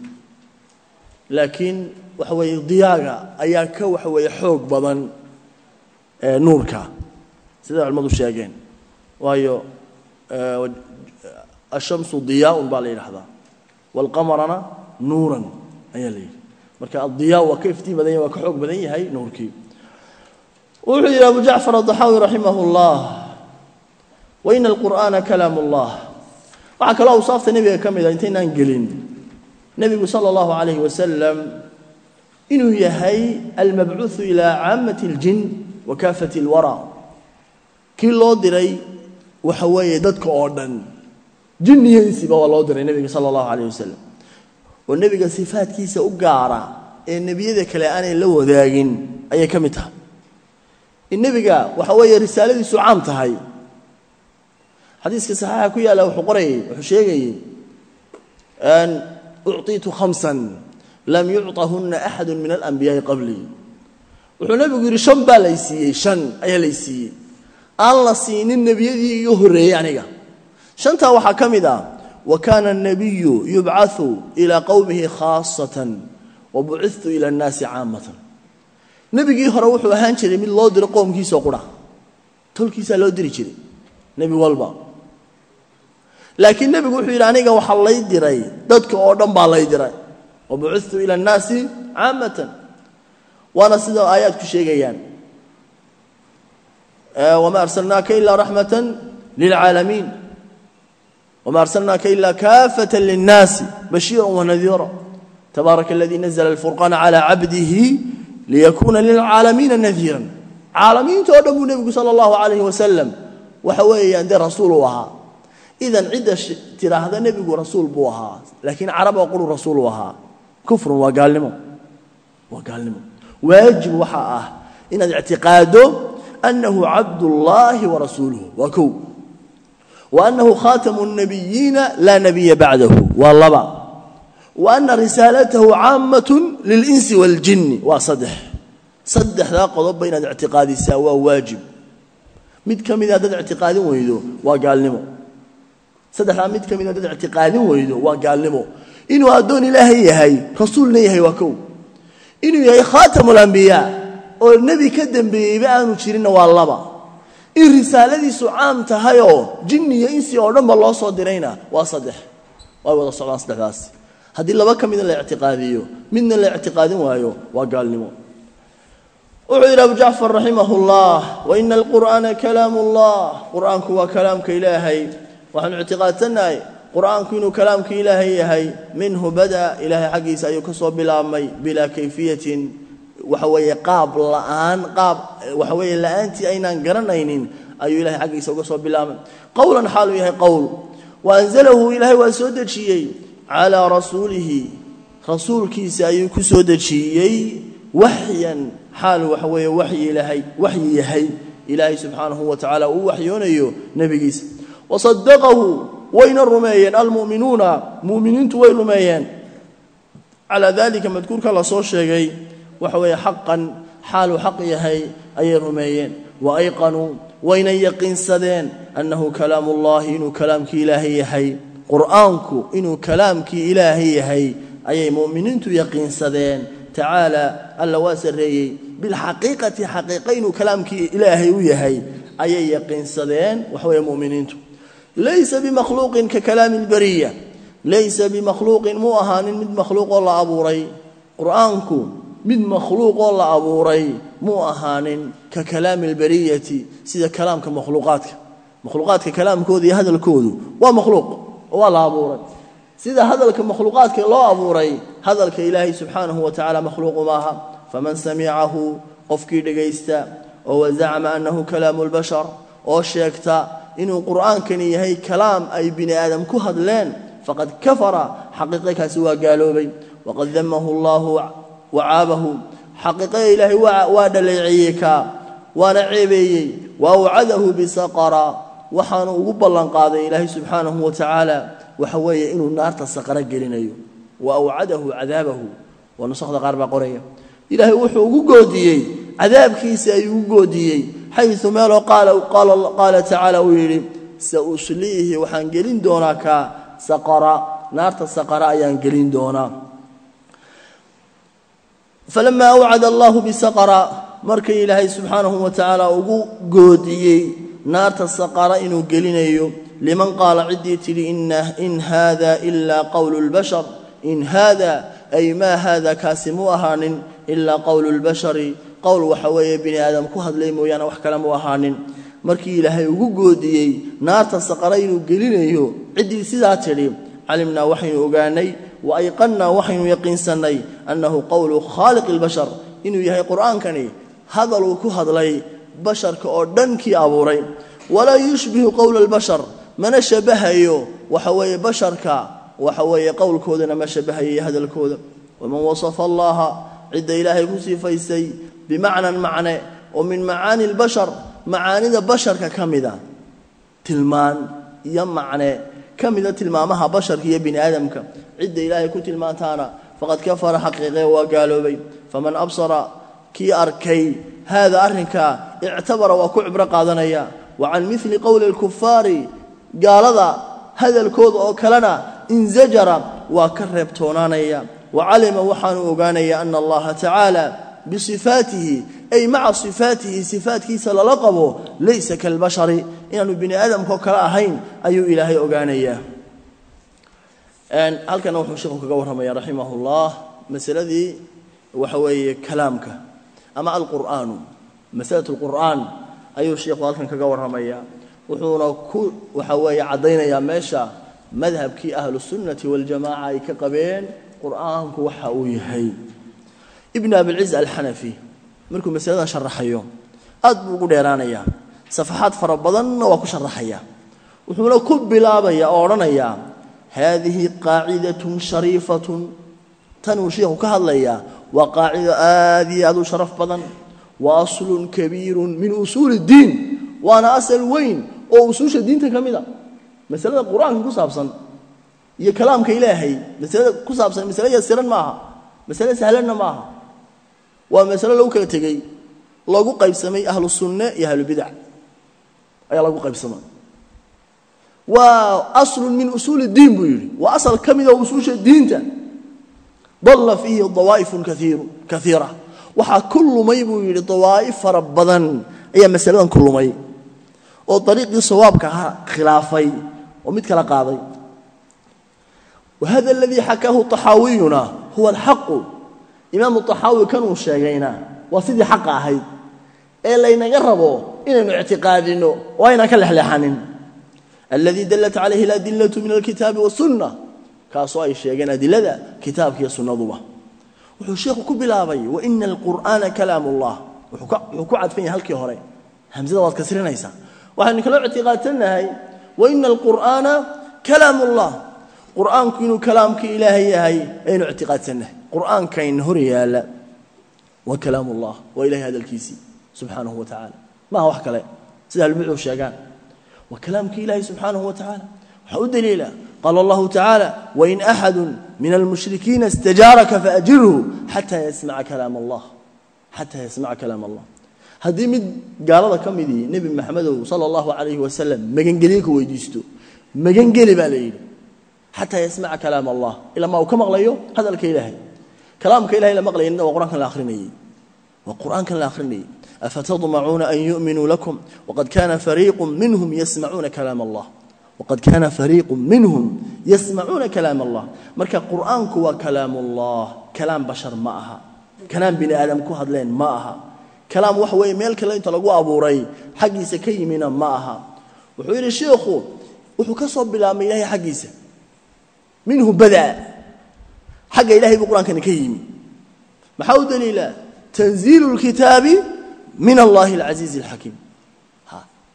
laakiin waxa weeye diyaaga ayaa ka waxa weeye xoog badan nuurka siday culimmadu sheegeen waayo ashamsu diyaaun baa la yidhahdaa wاlqamarana nuuran ayaa la yidhi marka addiyaa waa ka iftiin badan yahy waa ka xoog badan yahay nuurkii wuxuu yidhi abu jacfar aلضaxaawi raximah اllah waina alqur'aana kalaam اllah waxaa kaloo awsaafta nebiga ka mid a intaynaan gelin nebigu salى اllahu عalayh wasalam inuu yahay almabcuuثu ilaa caamati اljin wa kaafati اlwara kii loo diray waxa weeye dadka oo dhan jin iyo insiba waa loo diray nebiga salى اllahu عalayh wasalam oo nebiga sifaadkiisa u gaara ee nebiyada kale aanay la wadaagin ayay ka mid tahay in nebiga waxa weeye risaaladiisu caam tahay xadiiska saxiixa ku yaalla wuxuu qorayay wuxuu sheegayey ucطiitu khamsan lam yucطahunna axadu min alanbiyaa'i qablii wuxuu nebigu yidhi shan baa lay siiyey shan ayaa lay siiyey aan la siinin nebiyadii iga horreeyey aniga shantaa waxaa ka mid ah wa kaana الnabiyu yubcaثu ilaa qowmihi khaasatan wa buciثtu ila اnnaasi caamatan nebigii hore wuxuu ahaan jiray mid loo diro qoomkiisao qura. Tolkiisaa loo diri jiray nebi walba. Laakiin nebigu wuxuu yidhi aniga waxaa lay diray dadka oo dhan baa lay diray. Wabucudtu ila annaasi caamatan. Waana sida aayaadku sheegayaan. Wamaa arsalnaaka ilaa raxmata lilcaalamiin. Wma arsalnaaka ila kaafata linnaasi. Bashiiran wanadiira tabaaraka aladii nazla alfurqaana cala cabdihi liyakuuna lilcaalamiina nadiiran caalamiinta oo dhan buu nebigu sala allahu calayhi wasalam waxa weeyaan dee rasuul uu ahaa. Idan cidda tidhaahda nebigu rasuul buu ahaa laakiin carab oo quru rasuul uu ahaa. Kufrun waa gaalnimo. Waa gaalnimo. Waajib waxaa ah inaad ictiqaado annahu cabdullaahi wa rasuuluhu. Waa kow. Wa annahu khaatamu الnabiyiina laa nabiya bacdahu. Waa laba wa ana risaalatahu caamatu lilinsi waاljinni waa saddex saddexdaa qodobba inaad ictiqaadisaa waa waajib mid ka mida haddaad ictiqaadin weydo waa gaalnimo saddexdaa mid ka mid haddaad ictiqaadin weydo waa gaalnimo inuu addoon ilaahay yahay rasuulna yahay waa kow inuu yahay khaatamu lambiyaa oo nebi ka dembeeyeyba aanu jirinna waa laba in risaaladiisu caam tahayoo jinni iyo insi oo dhanba loo soo dirayna waa wada socdaan haddii laba ka mida la ictiqaadiyo midna la ictiqaadin waayo waa gaalnimo. Wuxuu yidhi abu jacfar raximah اllah waina alqur'aana kalaam qur'aanku waa kalaamka ilaahay. Waxaanu ictiqaadsanahay qur'aanku inuu kalaamka ilaahay yahay minhu bada ilaahay xaggiisa ayuu ka soo bilaabmay bilaa kayfiyatin. Waxa weeye qaab la'aan qaab waxa weeye la'aantii aynaan garanaynin ayuu ilahay xaggiisa uga soo bilaabmay. Qowlan xaaluu yahay qowl. Wa anzalahu ilaahay waa soo dejiyey calaa rasuulihi rasuulkiisa ayuu ku soo dejiyey waxyan xaal waxa weeye waxyi yahay ilaahay subxaanahu wa tacaala uu waxyoonayo nebigiisa wasadaqahu wayna rumeeyeen almu'minuuna mu'miniintu way rumeeyeen calaa dalika madkuurka la soo sheegay. waxa weeye xaqan xaaluu xaq yahay ayay rumeeyeen wa ayqanuu wayna yaqiinsadeen annahu kalaamu ullahi inuu kalaamkii ilaahay yahay qur'aanku inuu kalaamkii ilaahay yahay ayay mu'miniintu yaqiinsadeen. Tacaala alla waa sarreeyey. Bilxaqiiqati xaqiiqa inuu kalaamkii ilaahay u yahay ayay yaqiinsadeen waxa weeye mu'miniintu. Laysa bimakhluuqin ka kalaami اlbariya laysa bimakhluuqin muu ahaanin mid makhluuqoo la abuuray. Qur'aanku mid makhluuqoo la abuuray muu ahaanin ka kalaami اlbariyati sida kalaamka makhluuqaadka. Makhluuqaadka kalaamkooda iyo hadalkoodu waa makhluuq waa la abuuray sida hadalka makhluuqaadka loo abuuray hadalka ilaahay subxaanahu wa tacaala makhluuqu maaha. Faman samicahu qofkii dhegaysta oo wazacma annahu kalaamu lbashar oo sheegta inuu qur'aankani yahay kalaam ay bini aadam ku hadleen faqad kafara xaqiiqe kaasi waa gaaloobay. Waqad damahu allahu wacaabahu xaqiiqada ilaahay waa dhaleeceeyey kaa waana ceebeeyey wa awcadahu bisaqara waxaanu ugu ballanqaaday ilaahay subxaanahu wa tacaala waxa weeye inuu naarta saqara gelinayo. Wa awcadahu cadaabahu waa nusakda qaar baa qoraya. Ilaahay wuxuu ugu goodiyey cadaabkiisa ayuu ugu goodiyey xayu meeloo qaala tacaala uu yidhi sa usliihi waxaan gelin doonaa kaa saqara naarta saqara ayaan gelin doonaa. Falamaa awcada allahu bisaqara markii ilaahay subxaanahu wa tacaala ugu goodiyey naarta saqara inuu gelinayo. Liman qaala ciddii tidhi in haada ilaa qawlu lbashar in haada ay maa haada kaasi mu ahaanin ilaa qowlu lbashari qowl waxa weeye bini aadam ku hadlay mooyaane wax kale mu ahaanin. Markii ilaahay ugu goodiyey naarta saqara inuu gelinayo ciddii sidaa tidhi calimnaa waxaynu ogaanay wa ayqannaa waxaynu yaqiinsannay annahu qowlu khaaliqi lbashar inuu yahay qur'aankani hadaluu ku hadlay basharka oo dhan kii abuuray. Walaa yushbihu qowla اlbashar mana shabahayo. Waxa weeye basharka waxa weeye qowlkoodana ma shabahayo hadalkooda. Waman wasafa allaha cidda ilaahay ku sifaysay bimacnan macne oo min macaani اlbashar macaanida basharka ka mida. Tilmaan iyo macne ka mida tilmaamaha basharka iyo bini aadamka. Cidda ilaahay ku tilmaantaana faqad kafara xaqiiqe waa gaaloobay. Faman absara kii arkay haada arrinkaa ictabara waa ku cibro qaadanaya wa can mili qowli اlkufaari gaalada hadalkooda oo kalena inzajara waa ka reebtoonaanaya wa calima waxaanu ogaanaya ana allaha tacaala bisifaatihi ay maca sifaatihi sifaatkiisa lala qabo laysa kalbashari inaanu bini aadamkao kale ahayn ayuu ilaahay ogaanayaa halkana wuxuu sheekhu kaga warramaya raximah اllah masaladii waxa weeye kalaamka ama alqur'aanu masalat اlqur'aan ayuu sheekhu halkan kaga warramaya. Wuxuuna ku waxa weeye caddaynayaa meesha madhabkii ahlusunnati waljamaca ay ka qabeen qur'aanku waxa uu yahay. Ibn abilciz alxanafi markuu masaladan sharaxayo aad buu ugu dheeraanayaa. Safaxaad fara badanna waa ku sharaxaya wuxuuna ku bilaabaya oo odhanayaa haadihi qaacidatun shariifatun. Tanuu sheikhu ka hadlayaa waa qaacido aad iyo aad u sharaf badan. Wa aslun kabiirun min usuuli اddiin waana asal weyn oo usuusha diinta ka mid a. Masalada qur'aanka ku saabsan iyo kalaamka ilaahay. Masalada ku saabsan masale yasiran maaha. Masale sahlanna maaha. Waa masalo lagu kala tegey lagu qaybsamay ahlu sunne iyo ahlubidac ayaa lagu qaybsamay. Waa aslun min usuuli اdiin buu yidhi. Waa asal ka mid oo usuusha diinta dalla fiihi dawaa'ifun kaiira waxaa ku lumay buu yidhi dawaa'if fara badan ayaa masaladan ku lumay oo dariiqii sawaabka ahaa khilaafay oo mid kala qaaday. Wa hada aladii xakaahu طaxaawiyuna huwa alxaqu. Imaamu طaxaawi kanuu sheegayna waa sidii xaqa ahayd ee laynaga rabo inaynu ictiqaadino oo aynaan ka lexleexanin aladii dallat calayhi aladilatu min alkitaabi wasunna kaasoo ay sheegeen adilada kitaabka iyo sunnaduba wuxuu sheekhu ku bilaabay waina alqur'aana kalaam ullah wuxuu ku cadfan yahay halkii hore. Hamsada waad kasrinaysaa waxaynu kaloo ictiqaadsanahay waina alqur'aana kalaam ullah qur'aanku inuu kalaamka ilaahay yahay aynu ictiqaadsannahay. Qur'aankayna hor yaalla waa kalaam ullah waa ilahay hadalkiisii subxaanahu wa tacaala. Maaha wax kale sida halmucuu sheegaan. Waa kalaamkii ilaahay subxaanahu wa tacaala. Waxaa u daliila qaala allahu tacaala wain axadu min almushrikiina istajaaraka faajirhu xataa yasmaca kalaam allah xataa yasmaca kalaam allah haddii mid gaalada ka midii nebi maxamedow sala allahu calayhi wasalam magangelye ka weydiisto magangeli baa la yidhi xataa yasmaca kalaam allah ilaa maa uu ka maqlayo hadalka ilaahay kalaamka ilahay la maqlayna waa qur'aankan la akhrinayey waa qur'aankan la akhrinayey afatadmacuuna an yu'minuu lakum waqad kana fariiqu minhum yasmacuuna kalaam allah waqad kana fariiqu minhum yasmacuuna kalaam allah marka qur'aanku waa kalaam ullah kalaam bashar ma aha kalaam bini aadam ku hadleen ma aha kalaam waxa weeye meel kale inta lagu abuuray xaggiisa ka yimina ma aha wuxuu yidhi sheikhu wuxuu ka soo bilaabmay ilahay xaggiisa minhu badaa xagga ilahay buu qur'aankani ka yimi maxaa u daliila tanziilu lkitaabi min allahi alcasiizi alxakiim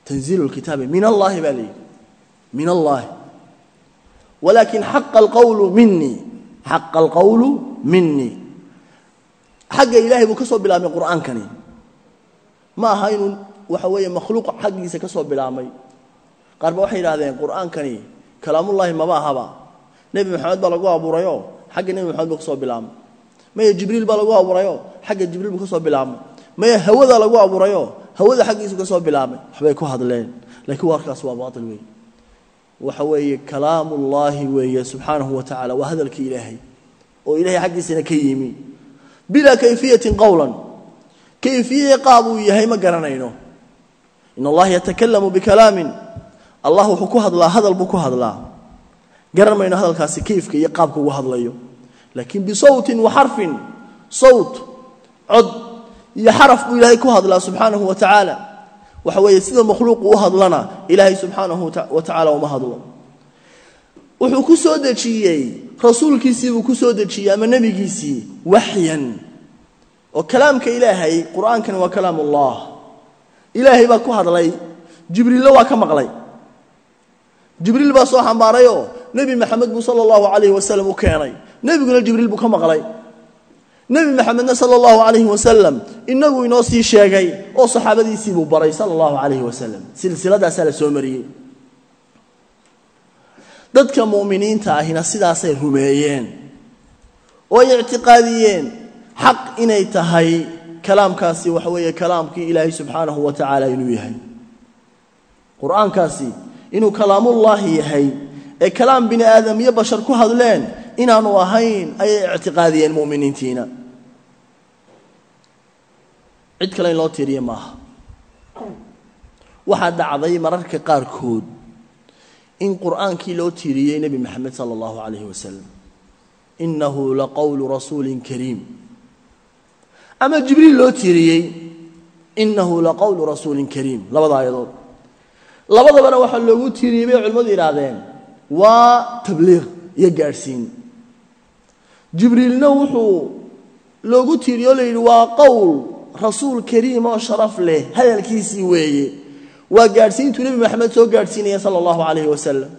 tanziilu lkitaabi min allahi baa layidhi min allahi walakin xaqa alqawlu minii xaqa alqawlu minii xagga ilaahay buu ka soo bilaabmay qur'aankani. Ma aha inuu waxa weeye makhluuq xaggiisa ka soo bilaabmay. Qaar ba waxay yidhahdeen qur'aankani kalaamullaahi maba ahaba. Nebi maxamed baa lagu abuurayoo xagga nebi maxamed buu ka soo bilaabmay maya jibriil baa lagu abuurayoo xagga jibriil buu ka soo bilaabmay maya hawada lagu abuurayoo hawada xaggiisu ka soo bilaabmay. Waxbay ku hadleen laakiin warkaas waa waxa weeye kalaamullaahi weeye subxaanahu wa tacala waa hadalkii ilaahay oo ilahay xaggiisana ka yimi. Bilaa kayfiyatin qowlan kayfiye qaab uu yahay ma garanayno. In allaha yatakalamu bikalaamin allah wuxuu ku hadlaa hadal buu ku hadlaa. Garan mayno hadalkaasi kayfka iyo qaabka ugu hadlayo. Laakiin bisawtin wa xarfin sawt cod iyo xaraf buu ilaahay ku hadlaa subxaanahu wa tacaala waxa weeye sida makhluuqu u hadlana ilaahay subxaanahu wa tacaala uma hadlo. Wuxuu ku soo dejiyey rasuulkiisii buu ku soo dejiyey ama nebigiisii waxyan. Oo kalaamka ilaahay qur'aankani waa kalaam ullah ilaahay baa ku hadlay jibriilla waa ka maqlay. Jibriil baa soo xambaarayoo nebi maxamed buu sala allahu calayhi wasalam u keenay. Nebiguna jibriil buu ka maqlay nebi maxamedna sala allahu calayhi wasalam inagu inoo sii sheegay oo saxaabadiisii buu baray sala allahu calayhi wasalam silsiladaasaa la soo mariyey. Dadka mu'miniinta ahina sidaasay rumeeyeen oo ay ictiqaadiyeen xaq inay tahay kalaamkaasi waxa weeye kalaamkii ilaahay subxaanahu wa tacaala inuu yahay. Qur'aankaasi inuu kalaamullaahi yahay ee kalaam bini aadam iyo bashar ku hadleen inaanu ahayn ayay ictiqaadiyeen mu'miniintiina. Cid kale in loo tiiriye maaha. Waxaa dhacday mararka qaarkood in qur'aankii loo tiiriyey nebi maxamed sala allahu calayhi wasalam innahu laqowlu rasuulin kariim. Ama jibriil loo tiiriyey innahu laqowlu rasuulin kariim. Labada aayadood. Labadabana waxaa loogu tiiriyey bay culimmadu yidhaahdeen waa tabliiq iyo gaadhsiin jibriilna wuxuu loogu tiiriye oo la yidhi waa qowl rasuul kariim oo sharaf leh hadalkiisii weeye. Waa gaadhsiintuu nebi maxamed soo gaadhsiinaya sala allahu calayhi wasalam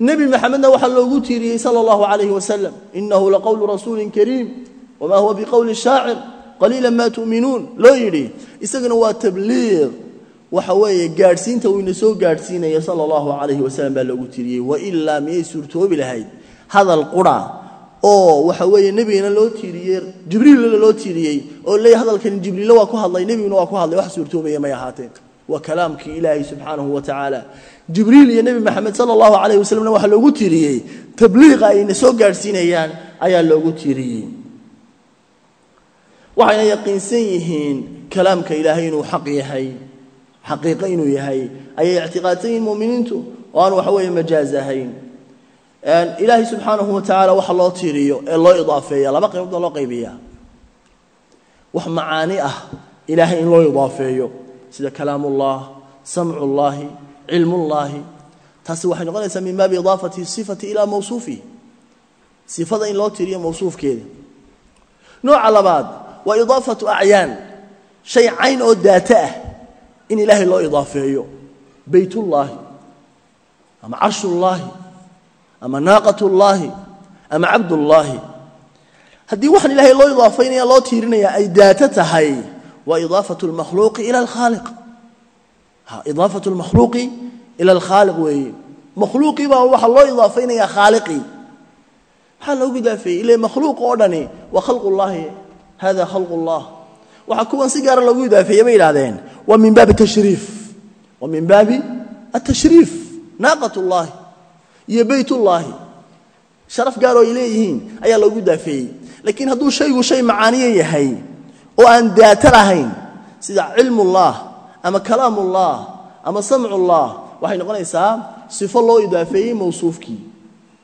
nebi maxamedna waxaa loogu tiiriyey sala allahu calayhi wasalam innahu laqowlu rasuulin kariim wamaa huwa biqowli shaacir qaliila maa tu'minuun. Loo yidhi isagana waa tabliiq. Waxa weeye gaadhsiinta uu ina soo gaadhsiinaya sala allahu calayhi wasalam baa loogu tiriyey wailaa miyay suurtoobi lahayd? Hadal qura oo waxa weeye nebigana loo tiiriyey jibriilna loo tiiriyey oo leey hadalkani jibriilla waa ku hadlay nebiguna waa ku hadlay wax suurtoobaya may ahaateen. Waa kalaamkii ilaahay subxaanahu wa tacaala. Jibriil iyo nebi maxamed sala allahu calayhi wasalamna waxaa loogu tiiriyey tabliiqa ayna soo gaadhsiinayaan ayaa loogu tiiriyey. Waxayna yaqiinsan yihiin kalaamka ilaahay inuu xaq yahay xaqiiqo inuu yahay ayay ictiqaadsan yihiin muminiintu oo aan waxa weeye majaaz ahayn ilaahay subxaanahu wa tacaala waxa loo tiiriyo ee loo idaafeeya laba qaybood baa loo qaybiyaa. Wax macaani ah ilaahay in loo idaafeeyo. Sida kalaamullah samcullaahi cilmullaahi taasi waxay noqonaysaa min baabi idaafati sifati ilaa mawsuufihi sifada in loo tiiriyo mawsuufkeeda. Nooca labaad waa idaafatu acyaan shay cayn oo daata ah in ilaahay loo idaafeeyo. Beytullaahi ama carshullaahi ama naaqatullaahi ama cabdullaahi haddii waxaan ilaahay loo idaafaynaya loo tiirinaya ay daato tahay waa idaafatu lmakhluuqi ila alkhaaliq. Idaafatu lmakhluuqi ila alkhaaliq weeye. Makhluuqii baa waxaa loo idaafaynaya khaaliqii maxaa loogu idaafeeyey ile makhluuq oo dhani waa khalqullaahi hada khalq waxaa kuwan si gaara loogu idaafeeye bay idhahdeen waa min baabi tashriif. Waa min baabi atashriif naaqat iyo beytullaahi sharaf gaaroo ay ayaa loogu idaafeeyey laakiin hadduu shaygu shay macaaniye yahay oo aan daato lahayn sida cilmullah ama kalaamullah ama samcullah waxay noqonaysaa sifo loo idaafeeyey mawsuufkii.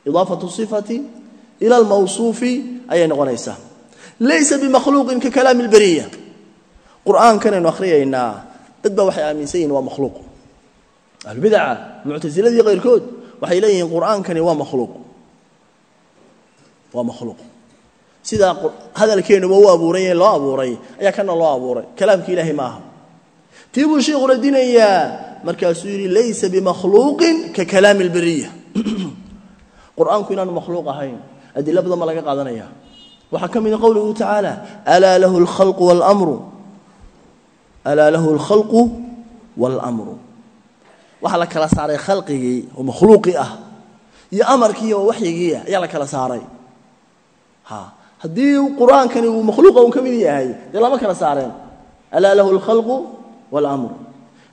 Idaafatu sifati ila almawsuufi ayay noqonaysaa. Laysa bimakhluuqin ka kalaami alberiya qur'aankanaynu akhriyaynaa dad waxay aaminsan yihiin waa makhluuq. Ahlubidaca muctasiladii kayrkood waxay leeyihiin qur'aankani waa makhluuq. Waa makhluuq. Sidaa hadalkeennuba u abuuran yahe loo abuuray ayaa kana loo abuuray. Kalaamki ilaahay ma aha. Tii buu sheikhu radinayaa markaasuu yidhi laysa bimakhluuqin ka kalaami alberiya qur'aanku inaanu makhluuq ahayn adilo badan laga qaadanaya. Waxaa ka mida qowluhu tacaala alaa lahu alkhalqu walamru alaa lahu alkhalqu waalamru waxaa la kala saaray khalqigii oo makhluuqii ah iyo amarkii oo waxyigii ah ayaa la kala saaray. Ha haddii qur'aankani uu makhluuqa un ka mid yahay dee lama kala saareen. Alaa lahu alkhalqu waalamru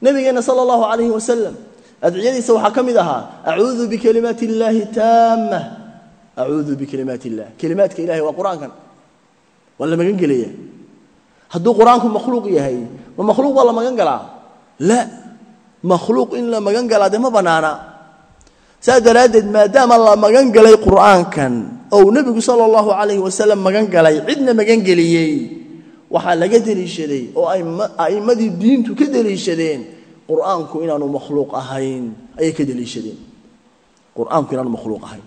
nabigeenna sala allahu calayhi wasalam adciyadiisa waxaa ka mid ahaa acuudu bikalimaati illaahi taama acuudu bikalimaati illah kelimaadka ilahay waa qur'aankan. Waa la magan gelaya hadduu qur'aanku makhluuq yahay ma makhluuq waa la magan galaa? La makhluuq in la magan galaa dee ma bannaana saas daraaddeed maadaama la magan galay qur'aankan ou nebigu sala allahu calayhi wasalam magan galay cidna magan geliyey waxaa laga deliishaday oo a'immadii diintu ka deliishadeen qur'aanku inaanu makhluuq ahayn ayay ka deliishadeen. Qur'aanku inaanu makhluuq ahayn.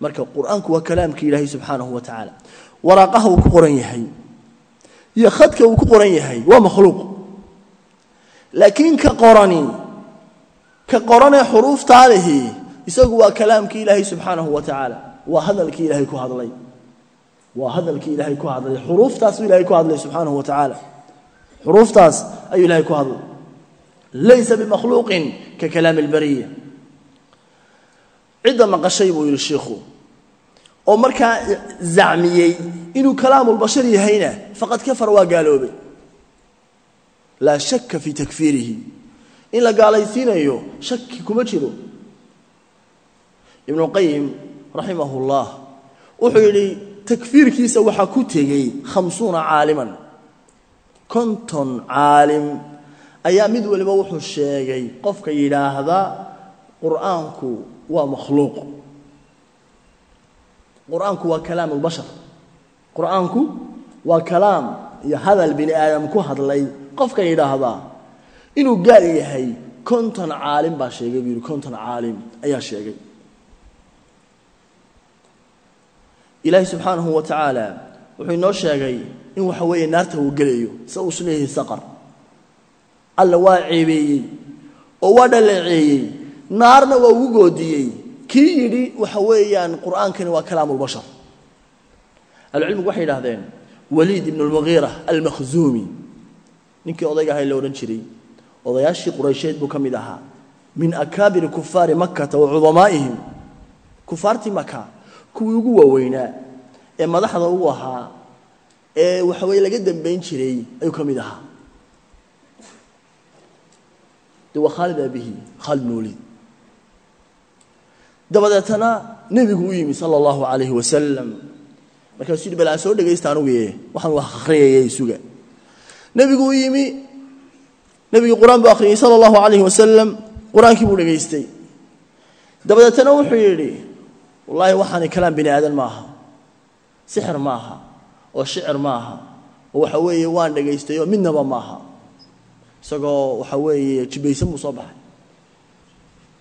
Marka qur'aanku waa kalaamkii ilaahay subxaanahu wa tacaala waraaqaha uu ku qoran yahay iyo khadka uu ku qoran yahay waa makhluuq laakiin ka qorani ka qoranee xuruuftaadihii isagu waa kalaamkii ilaahay subxaanahu wa tacaala waa hadalkii ilaahay ku hadlay. Waa hadalkii ilaahay ku hadlay. Xuruuftaasuu ilahay ku hadlay subxaanahu wa tacaala xuruuftaas ayuu ilahay ku hadlay. Laysa bimakhluuqin ka kalaami albariya. Cidda maqashay buu yidhi shiikhu oo markaa zacmiyey inuu kalaamulbashar yahayna faqad kafar waa gaaloobay laa shaka fii takfiirihi in la gaalaysiinayo shaki kuma jiro. Ibnu qayim raximahu llah wuxuu yidhi takfiirkiisa waxaa ku tegey khamsuuna caaliman. Konton caalim ayaa mid waliba wuxuu sheegay qofka yidhaahda qur'aanku waa makhluuq. Qur'aanku waa kalaam albashar qur'aanku waa kalaam iyo hadal bini aadam ku hadlay qofka yidhaahdaa inuu gaal yahay konton caalim baa sheegay buu yidhi konton caalim ayaa sheegay. Ilaahay subxaanahu wa tacaala wuxuu inoo sheegay in waxa weeye naarta uu gelayo se uu is leeyahay saqar. Alla waa ceebeeyey oo waa dhaleeceeyey naarna waa ugu goodiyey. Kii yidhi waxa weeyaan qur'aankani waa kalaamulbashar ahlucilmigu waxay yidhahdeen waliid ibn اlmugiira almakhzuumi ninkii odayga ahay la odhan jiray odayaashii quraysheed buu ka mid ahaa. Min akaabiri kufaari makata wa cudamaa'ihim kufaartii maka kuwii ugu waaweynaa ee madaxda ugu ahaa ee waxaweye laga dambayn jiray ayuu ka mid ahaa. De khaalid aabihi khaalid bn dabadeetana nebigu u yimi sala allahu calayhi wasalam markaasuu bal aan soo dhegaysta anuguye waxaan wax akhriyayay suga nebigu u yimi nebigii qur'aan buu akhriyey sala allahu calayhi wasalam qur'aankii buu dhegaystay. Dabadeetana wuxuu yidhi wallaahi waxaani kalaam bini aadan maaha sixir maaha oo shicir maaha oo waxa weeye waan dhagaystayoo midnaba maaha isagoo waxa weeye jibaysan buu soo baxay.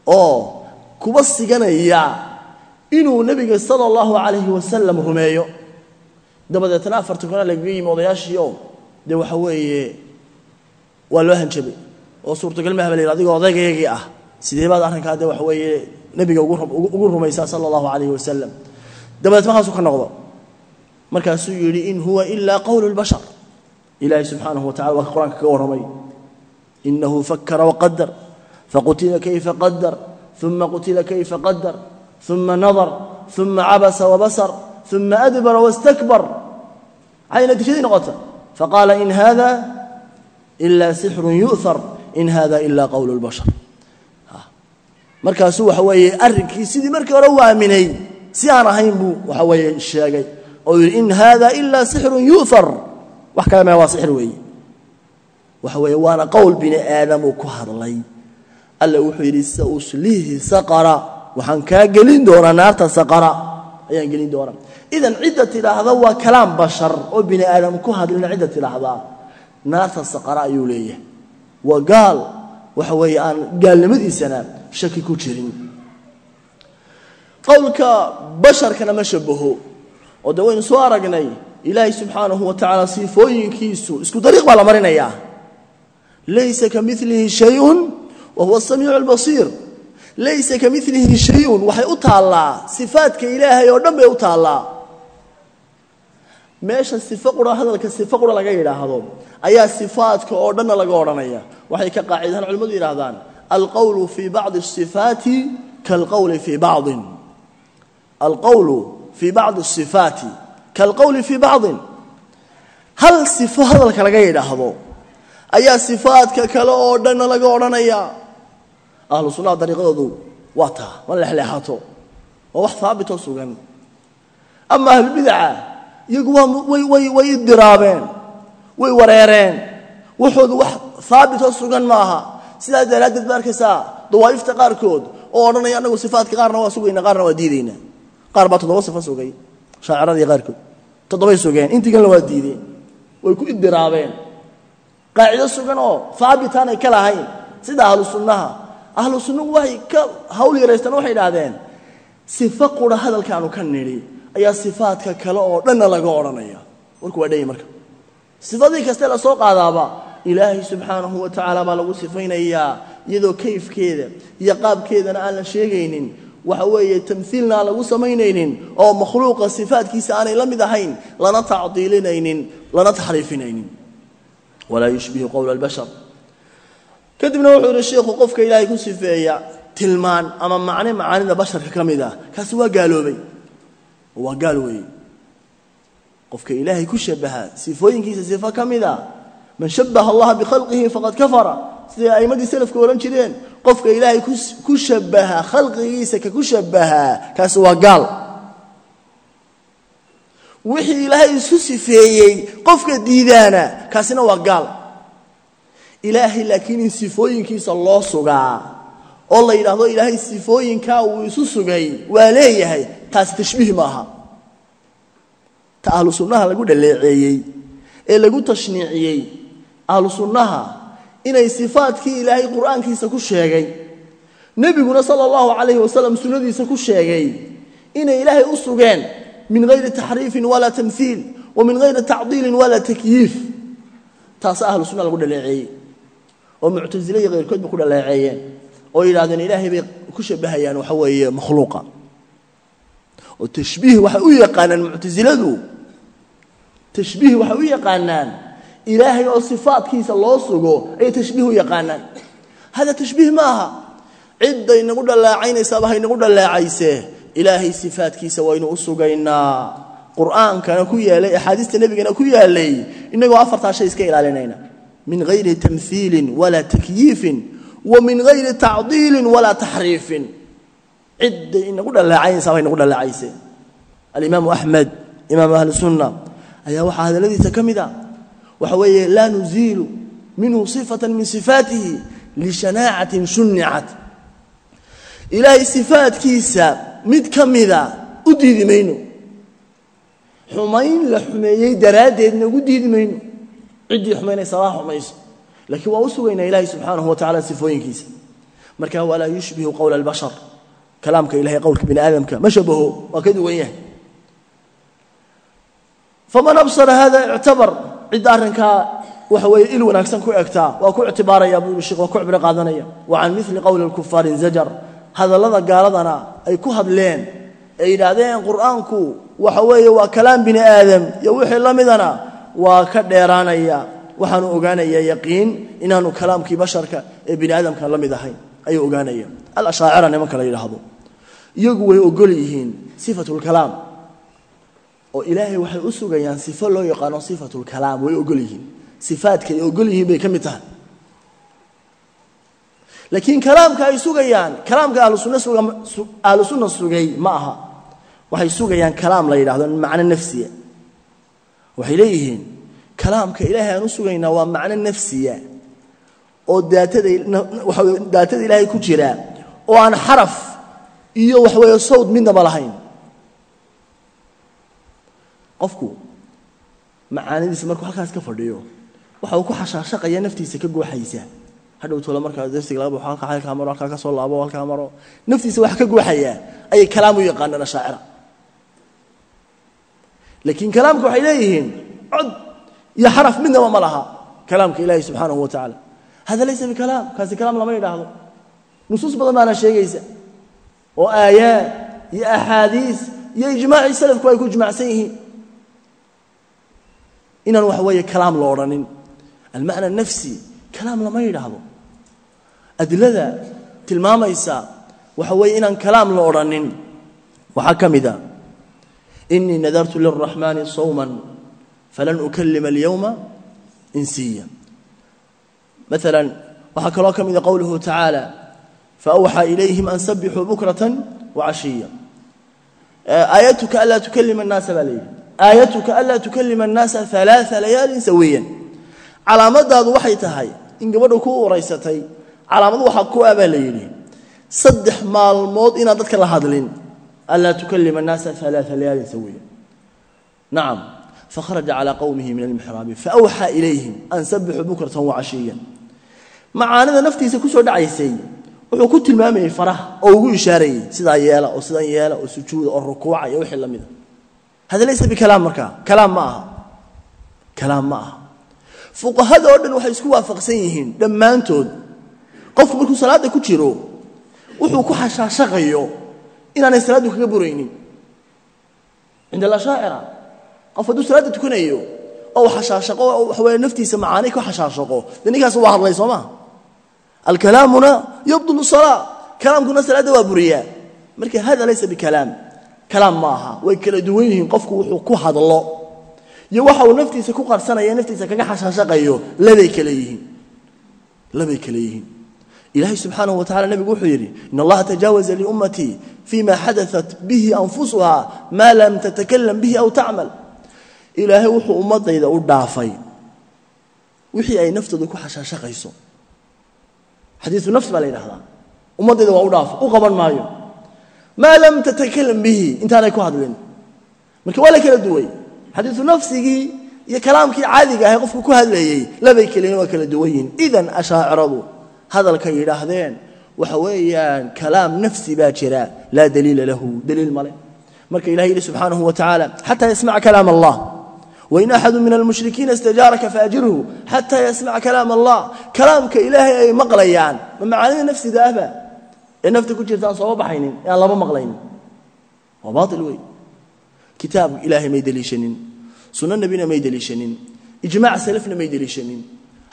Oo kuba siganaya inuu nebiga sala allahu calayhi wasalam rumeeyo dabadeetna afarta kona lagaga yimi odayaashiio dee waxa weeye waa loo hanjabay oo suurtagal la yidhi adigoo odaygayagii ah. Sidee baad arrinkaa dee waxa weeye nebiga ugu rumaysaa sala allahu calayhi wasalam dabadeed markaasuu ka noqdo. Markaasuu yidhi in huwa ilaa qowlu lbashar. Ilaahay subxaanahu wa tacala waa ka qur'aanka kaga warramay. Inahu faqutila kayfa qadar uma qutila kayfa qadar uma nadar. Uma cabasa wabasar uma adbara wastakbar maxay natiijadii noqota faqaala in hada ila sixrun yu'har in hada ila qowlu lbashar markaasuu waxa weeye arrinkii sidii markii hore u aaminay si aan ahayn buu waxa weeye sheegay. Oo yidhi in hada ila sixrun yu'har wax kale mee waa sixir weeye. Waxa weeye waana qowl bini aadam uu ku hadlay. Alla wuxuu yidhi sauslihi saqara. Waxaan kaa gelin doonaa naarta saqara ayaan gelin doonaa. Idan cidda tidhaahda waa kalaam bashar oo bini aadam ku hadlina cidda tidhaahdaa. Naarta saqara ayuu leeyahay. Waa gaal waxa weeye aan gaalnimadiisana shaki ku jirin. Qowlka basharkana ma shabaho. Oo dee waynu soo aragnay ilaahay subxaanahu wa tacaala isku dariiq baa la marinayaa. Laysa ka milihi shayun wa asamiicu albasiir laysa ka milihi shayun waxay u taallaa sifaadka ilaahay oo dhan bay u taallaa. Meesha sifo qura hadalka sifo qura laga yidhaahdo ayaa sifaadka oo dhanna laga odhanaya. Waxay ka qaacidahaan culimmadu yidhahdaan alqowlu fii bacdi asifaati kaalqowli fii bacdin. Alqowlu fii bacdi asifaati kaalqowli fii bacdin. Hal sifo hadalka laga yidhaahdo oo dhanna laga odhanayaa ahlu sunnaha dariiqadoodu waa taa ma lexleexato waa wax haabitoo sugan. Ama ahlubidaca iyagu way idiraabeen way wareereen waxoodu wax haabitoo sugan maaha sidaas daraaddeed ba arkaysaa dawaa'ifta qaarkood oo odhanaya annagu sifaadka qaarna waa sugayna qaarna waa diidayna. Qaar baa toddoba sifo sugay shaaciradii qaarkood toddobay sugeen intii kalena waa diideen way ku idiraabeen. Qaacido sugan oo haabitaan ay ka lahayn sida ahlu sunnaha ahlu sunnahu waxay ka hawl yaraystaan waxay idhaahdeen sifo qura hadalkaanu ka nidhi ayaa sifaadka kale oo dhanna laga odhanaya. Warku waa dhaya marka. Sifadii kaste la soo qaadaaba ilaahay subxaanahu wa tacaala baa lagu sifaynayaa iyadoo kayfkeeda iyo qaabkeedana aan la sheegaynin. Waxa weeye tamhiilna aan lagu samaynaynin oo makhluuqa sifaadkiisa aanay la mid ahayn lana tacdiilinaynin lana taxriifinaynin. Walaa yushbihu qowla albashar kadibna wuxuu yidhi sheikhu qofka ilaahay ku sifeeya tilmaan ama macne macaanida basharka ka mid ah kaasi waa gaaloobay. Waa gaal weeye. Qofka ilaahay ku shabaha sifooyinkiisa sifo ka mid a man shabaha allaha bikhalqihi faqad kafara. Siday a'immadii salafka odhan jireen? Qofka ilaahay ku shabaha khalqigiisa ka ku shabahaa kaasi waa gaal. Wixii ilaahay isku sifeeyey qofka diidaana kaasina waa gaal ilaahay laakiin in sifooyinkiisa loo sugaa oo la yidhaahdo ilaahay sifooyinkaa uu isu sugay waa leeyahay taasi tashbiih maaha. Ta ahlu sunnaha lagu dhaleeceeyey ee lagu tashniiciyey ahlu sunnaha inay sifaadkii ilaahay qur'aankiisa ku sheegay nebiguna sala allahu calayhi wasalam sunnadiisa ku sheegay inay ilaahay u sugeen min hayri taxriifin walaa tamhiil wa min hayri tacdiilin walaa takyiif. Taasa ahlu sunna lagu dhaleeceeyey oo muctasile iyo keyrkoodba ku dhaleeceeyeen oo yidhahdeen ilaahay bay ku shabahayaan waxa weeye makhluuqa. Oo tashbiih waxay u yaqaanaan muctasiladu tashbiih waxay u yaqaanaan. Ilaahay oo sifaadkiisa loo sugo ayay tashbiih u yaqaanaan. Hada tashbiih ma aha. Cidda inagu dhallaacaynaysaaba ha inagu dhallaacayse ilaahay sifaadkiisa waynu u sugaynaa. Qur'aankana ku yaalay axaadiista nebigana ku yaalay inagoo afartaa shay iska ilaalinayna min hayri tamhiilin walaa takyiifin wa min hayri tacdiilin walaa taxriifin. Cidday inagu dhallaacaynaysaaba ha inagu dhallaacayse alimaamu axmed imaamu ahli sunna ayaa waxaa hadalladiisa ka mid a waxa weeye laa nuziilu minhu sifata min sifaatihi lishanaacatin shunicat ilaahay sifaadkiisa mid ka mida u diidi mayno xumayn la xumeeyey daraaddeedna ugu diidi mayno ciddii xumaynaysa waa xumayso. Laakiin waa u sugaynaa ilaahay subxaanahu wa tacala sifooyinkiisa. Marka walaa yushbihu qowla albashar. Kalaamka ilahay qowlka bini aadamka ma shabaho waa ka duwan yahay. Faman absara hada ictabar. Cidda arrinkaa waxa weeye il wanaagsan ku egtaa waa ku ictibaaraya buu yihi sheekh waa ku cibro qaadanaya. Wa mili qowli lkufaari inzajar hadallada gaaladana ay ku hadleen. Ay yidhaahdeen qur'aanku waxa weeye waa kalaam bini aadam iyo wixii la midana waa ka dheeraanaya waxaanu ogaanaya yaqiin inaanu kalaamkii basharka ee bini aadamka la mid ahayn ayuu ogaanaya. Alashaacira nimanka la yidhaahdo iyagu way ogol yihiin sifatulkalaam oo ilaahay waxay u sugayaan sifo loo yaqaano sifatulkalaam way ogol yihiin. Sifaadkay ogol yihiin bay ka mid tahay. Laakiin kalaamka ay sugayaan kalaamka ahlu sunna sugay ma aha. Waxay sugayaan kalaam la yidhahdo macno nafsiya waxay leeyihiin kalaamka ilaahay aan u sugaynaa waa macno nafsiya oo daatada ilaahay ku jira oo aan xaraf iyo waxweeye sawd midnaba lahayn. Qofku macaanidiisa markuu halkaas ka fadhiyo waxa uu ku xashaashaqaya naftiisa ka gooxaysa hadhow tole markaa darsiga halkaa maro halkaa ka soo laabo halkaa maro. Naftiisa wax ka gooxaya ayay kalaam u yaqaanaan ashaacira laakiin kalaamka waxay leeyihiin cod iyo xaraf midnaba ma laha kalaamka ilaahi subxaanahu wa tacaala hada laysa bikalaam kaasi kalaam lama yidhaahdo. Nusuus badan baana sheegaysa. Oo aayaad iyo axaadiis iyo ijmaacii salafku ay ku ijmacsan yihiin. Inaan waxa weeye kalaam la odhanin. Almacna nafsi kalaam lama yidhaahdo. Adilada tilmaamaysa waxa weeye inaan kalaam la odhanin. Waxaa ka mid a inii nadartu lilraxmaani sawman falan ukalima alyowma insiya maala waxaa kaloo ka mida qowluhu tacaala faawxaa ilayhim an sabixuu bukratan wacashiya aayatuka anlaa tukalima annaasa baa layidhi aayatuka anlaa tukalima annaasa alaaa layaalin sawiyan calaamadaadu waxay tahay in gabadha ku uraysatay calaamad waxaa ku ah baa la yidhi saddex maalmood inaan dadka la hadlin anlaa tukalima annaasa alaaa layaalin sawiyan nacam fakharaja calaa qowmihi min almixraabi faawxaa ilayhim an sabixuu bukratan wacashiyan macaanida naftiisa ku soo dhacaysay wuxuu ku tilmaamayey faraha oo ugu ishaarayey sidaa yeela oo sidan yeela oo sujuuda oo rukuuca iyo wixii la mida hada laysa bikalaam markaa. Kalaam ma aha. Kalaam ma aha. Fuqahada oo dhan waxay isku waafaqsan yihiin dhammaantood. Qofku markuu salaadda ku jiro wuxuu inaanay salaaddu kaga buraynin. Cinda alashaacira qof hadduu salaadda tukanayo oo xashaashaqo waxaweye naftiisa macaani ku xashaashaqo dee ninkaas waa hadlay soo maa alkalaamuna yabdulu salaa kalaamkuna salaadda waa buriyaa. Marka hada laysa bikalaam kalaam ma aha. Way kala duwan yihiin qofku wuxuu ku hadlo. Iyo waxa uu naftiisa ku qarsanaya naftiisa kaga xashaashaqayo labay kale yihiin. Labay kale yihiin ilaahay subxaanahu wa tacala nebigu wuxuu yidhi in allaha tajaawaza liummatii fima xadaat bihi anfusuha maa lam tatakalam bihi aw tacmal ilaahay wuxuu ummadayda u dhaafay wixii ay naftooda ku xashaashaqayso. Xadiiu nafs baa la yidhahdaa ummaddayda waa u dhaafo u qaban maayo. Maa lam tatakalam bihi intaanay ku hadlin. Marka waa la kala duway. Xadiiu nafsigii iyo kalaamkii caadiga ahay qofku ku hadlayey labay keliyin waa kala duwan yihiin idan ashaaciradu hadalkay yidhaahdeen waxa weeyaan kalaam nafsi baa jira. Laa daliila lahu daliil male marka ilahay yidhi subxaanahu wa tacaala xataa yasmaca kalaam allah. Wain axadu min almushrikiina istajaaraka faajirhu xataa yasmaca kalaam allah. Kalaamka ilaahay ay maqlayaan ma macaanida nafsida ahba ee nafta ku jirta aan sooba baxaynin ee aan laba maqlaynin. Waa baail wey kitaab ilaahay may deliishanin sunno nebina may deliishanin ijmaac salafna may deliishanin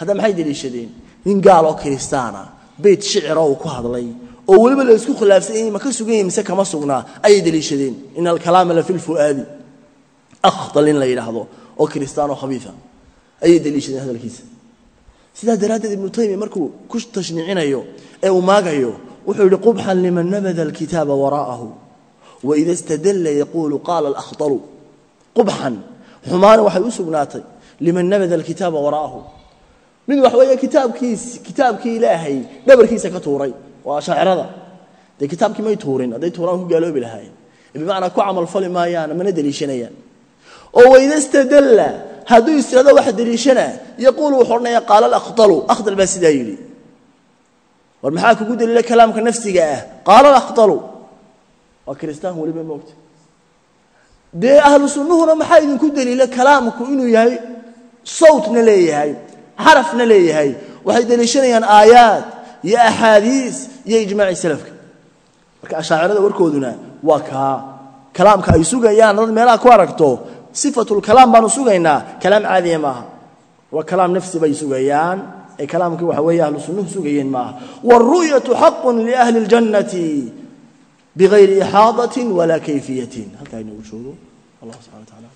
hadda maxay deliishadeen nin gaal oo kiristaana beyt shicira uu ku hadlay oo weliba la isku khilaafsan yahay ma ka sugan yahay mise kama sugnaa ayay deliishadeen ina alkalaama la fi lfu'aadi in la yidhaahdo oo kiristaan oo khabiisa ayay deliishadeen hadalkiisa. Sidaa daraaddeed ibnu taymiya markuu ku tashniicinayo ee uu maagayo wuxuu yidhi qubxan liman nabada alkitaaba waraa'ahu waida istadalla yaquulu qaala alakhdalu qubxan xumaana waxay u sugnaatay liman nabada alkitaaba waraa'ahu mid wax weeye kitaabkiis kitaabkii ilaahay dhabarkiisa ka tuuray. Waa shaacirada. Dee kitaabkii may tuurin hadday tuuraan ku gaaloobi lahaayeen bimacnaa ku camalfali maayaan mana deliishanayaan. Oo waida istadalla hadduu istirado waxa deliishana yaquulu wuxuu odhanaya qaala alakhdalu akhdal baa sidaa yidhi. War maxaa kugu daliila kalaamka nafsiga ah? Qaala alakhdalu waa kiristaanku weliba moogta dee ahlu sunnuhuna maxaa idinku daliila kalaamku inuu yahay sawtna leeyahay xarafna leeyahay. Waxay deliishanayaan aayaad iyo axaadiis iyo ijmaaci salafka. Marka ashaacirada warkooduna waa kaa kalaamka ay sugayaan. Dad meelaha ku aragto sifatulkalaam baanu sugaynaa. Kalaam caadiya maaha. Waa kalaam nafsi bay sugayaan. Ee kalaamkii waxa weeye ahlu sunnuhu sugayeen maaha. Wاlru'yatu xaqu liahli اljannati bigayri ixaadatin walaa kayfiyatin. Halkaa inoogu joogo. Allah subxana wa tacala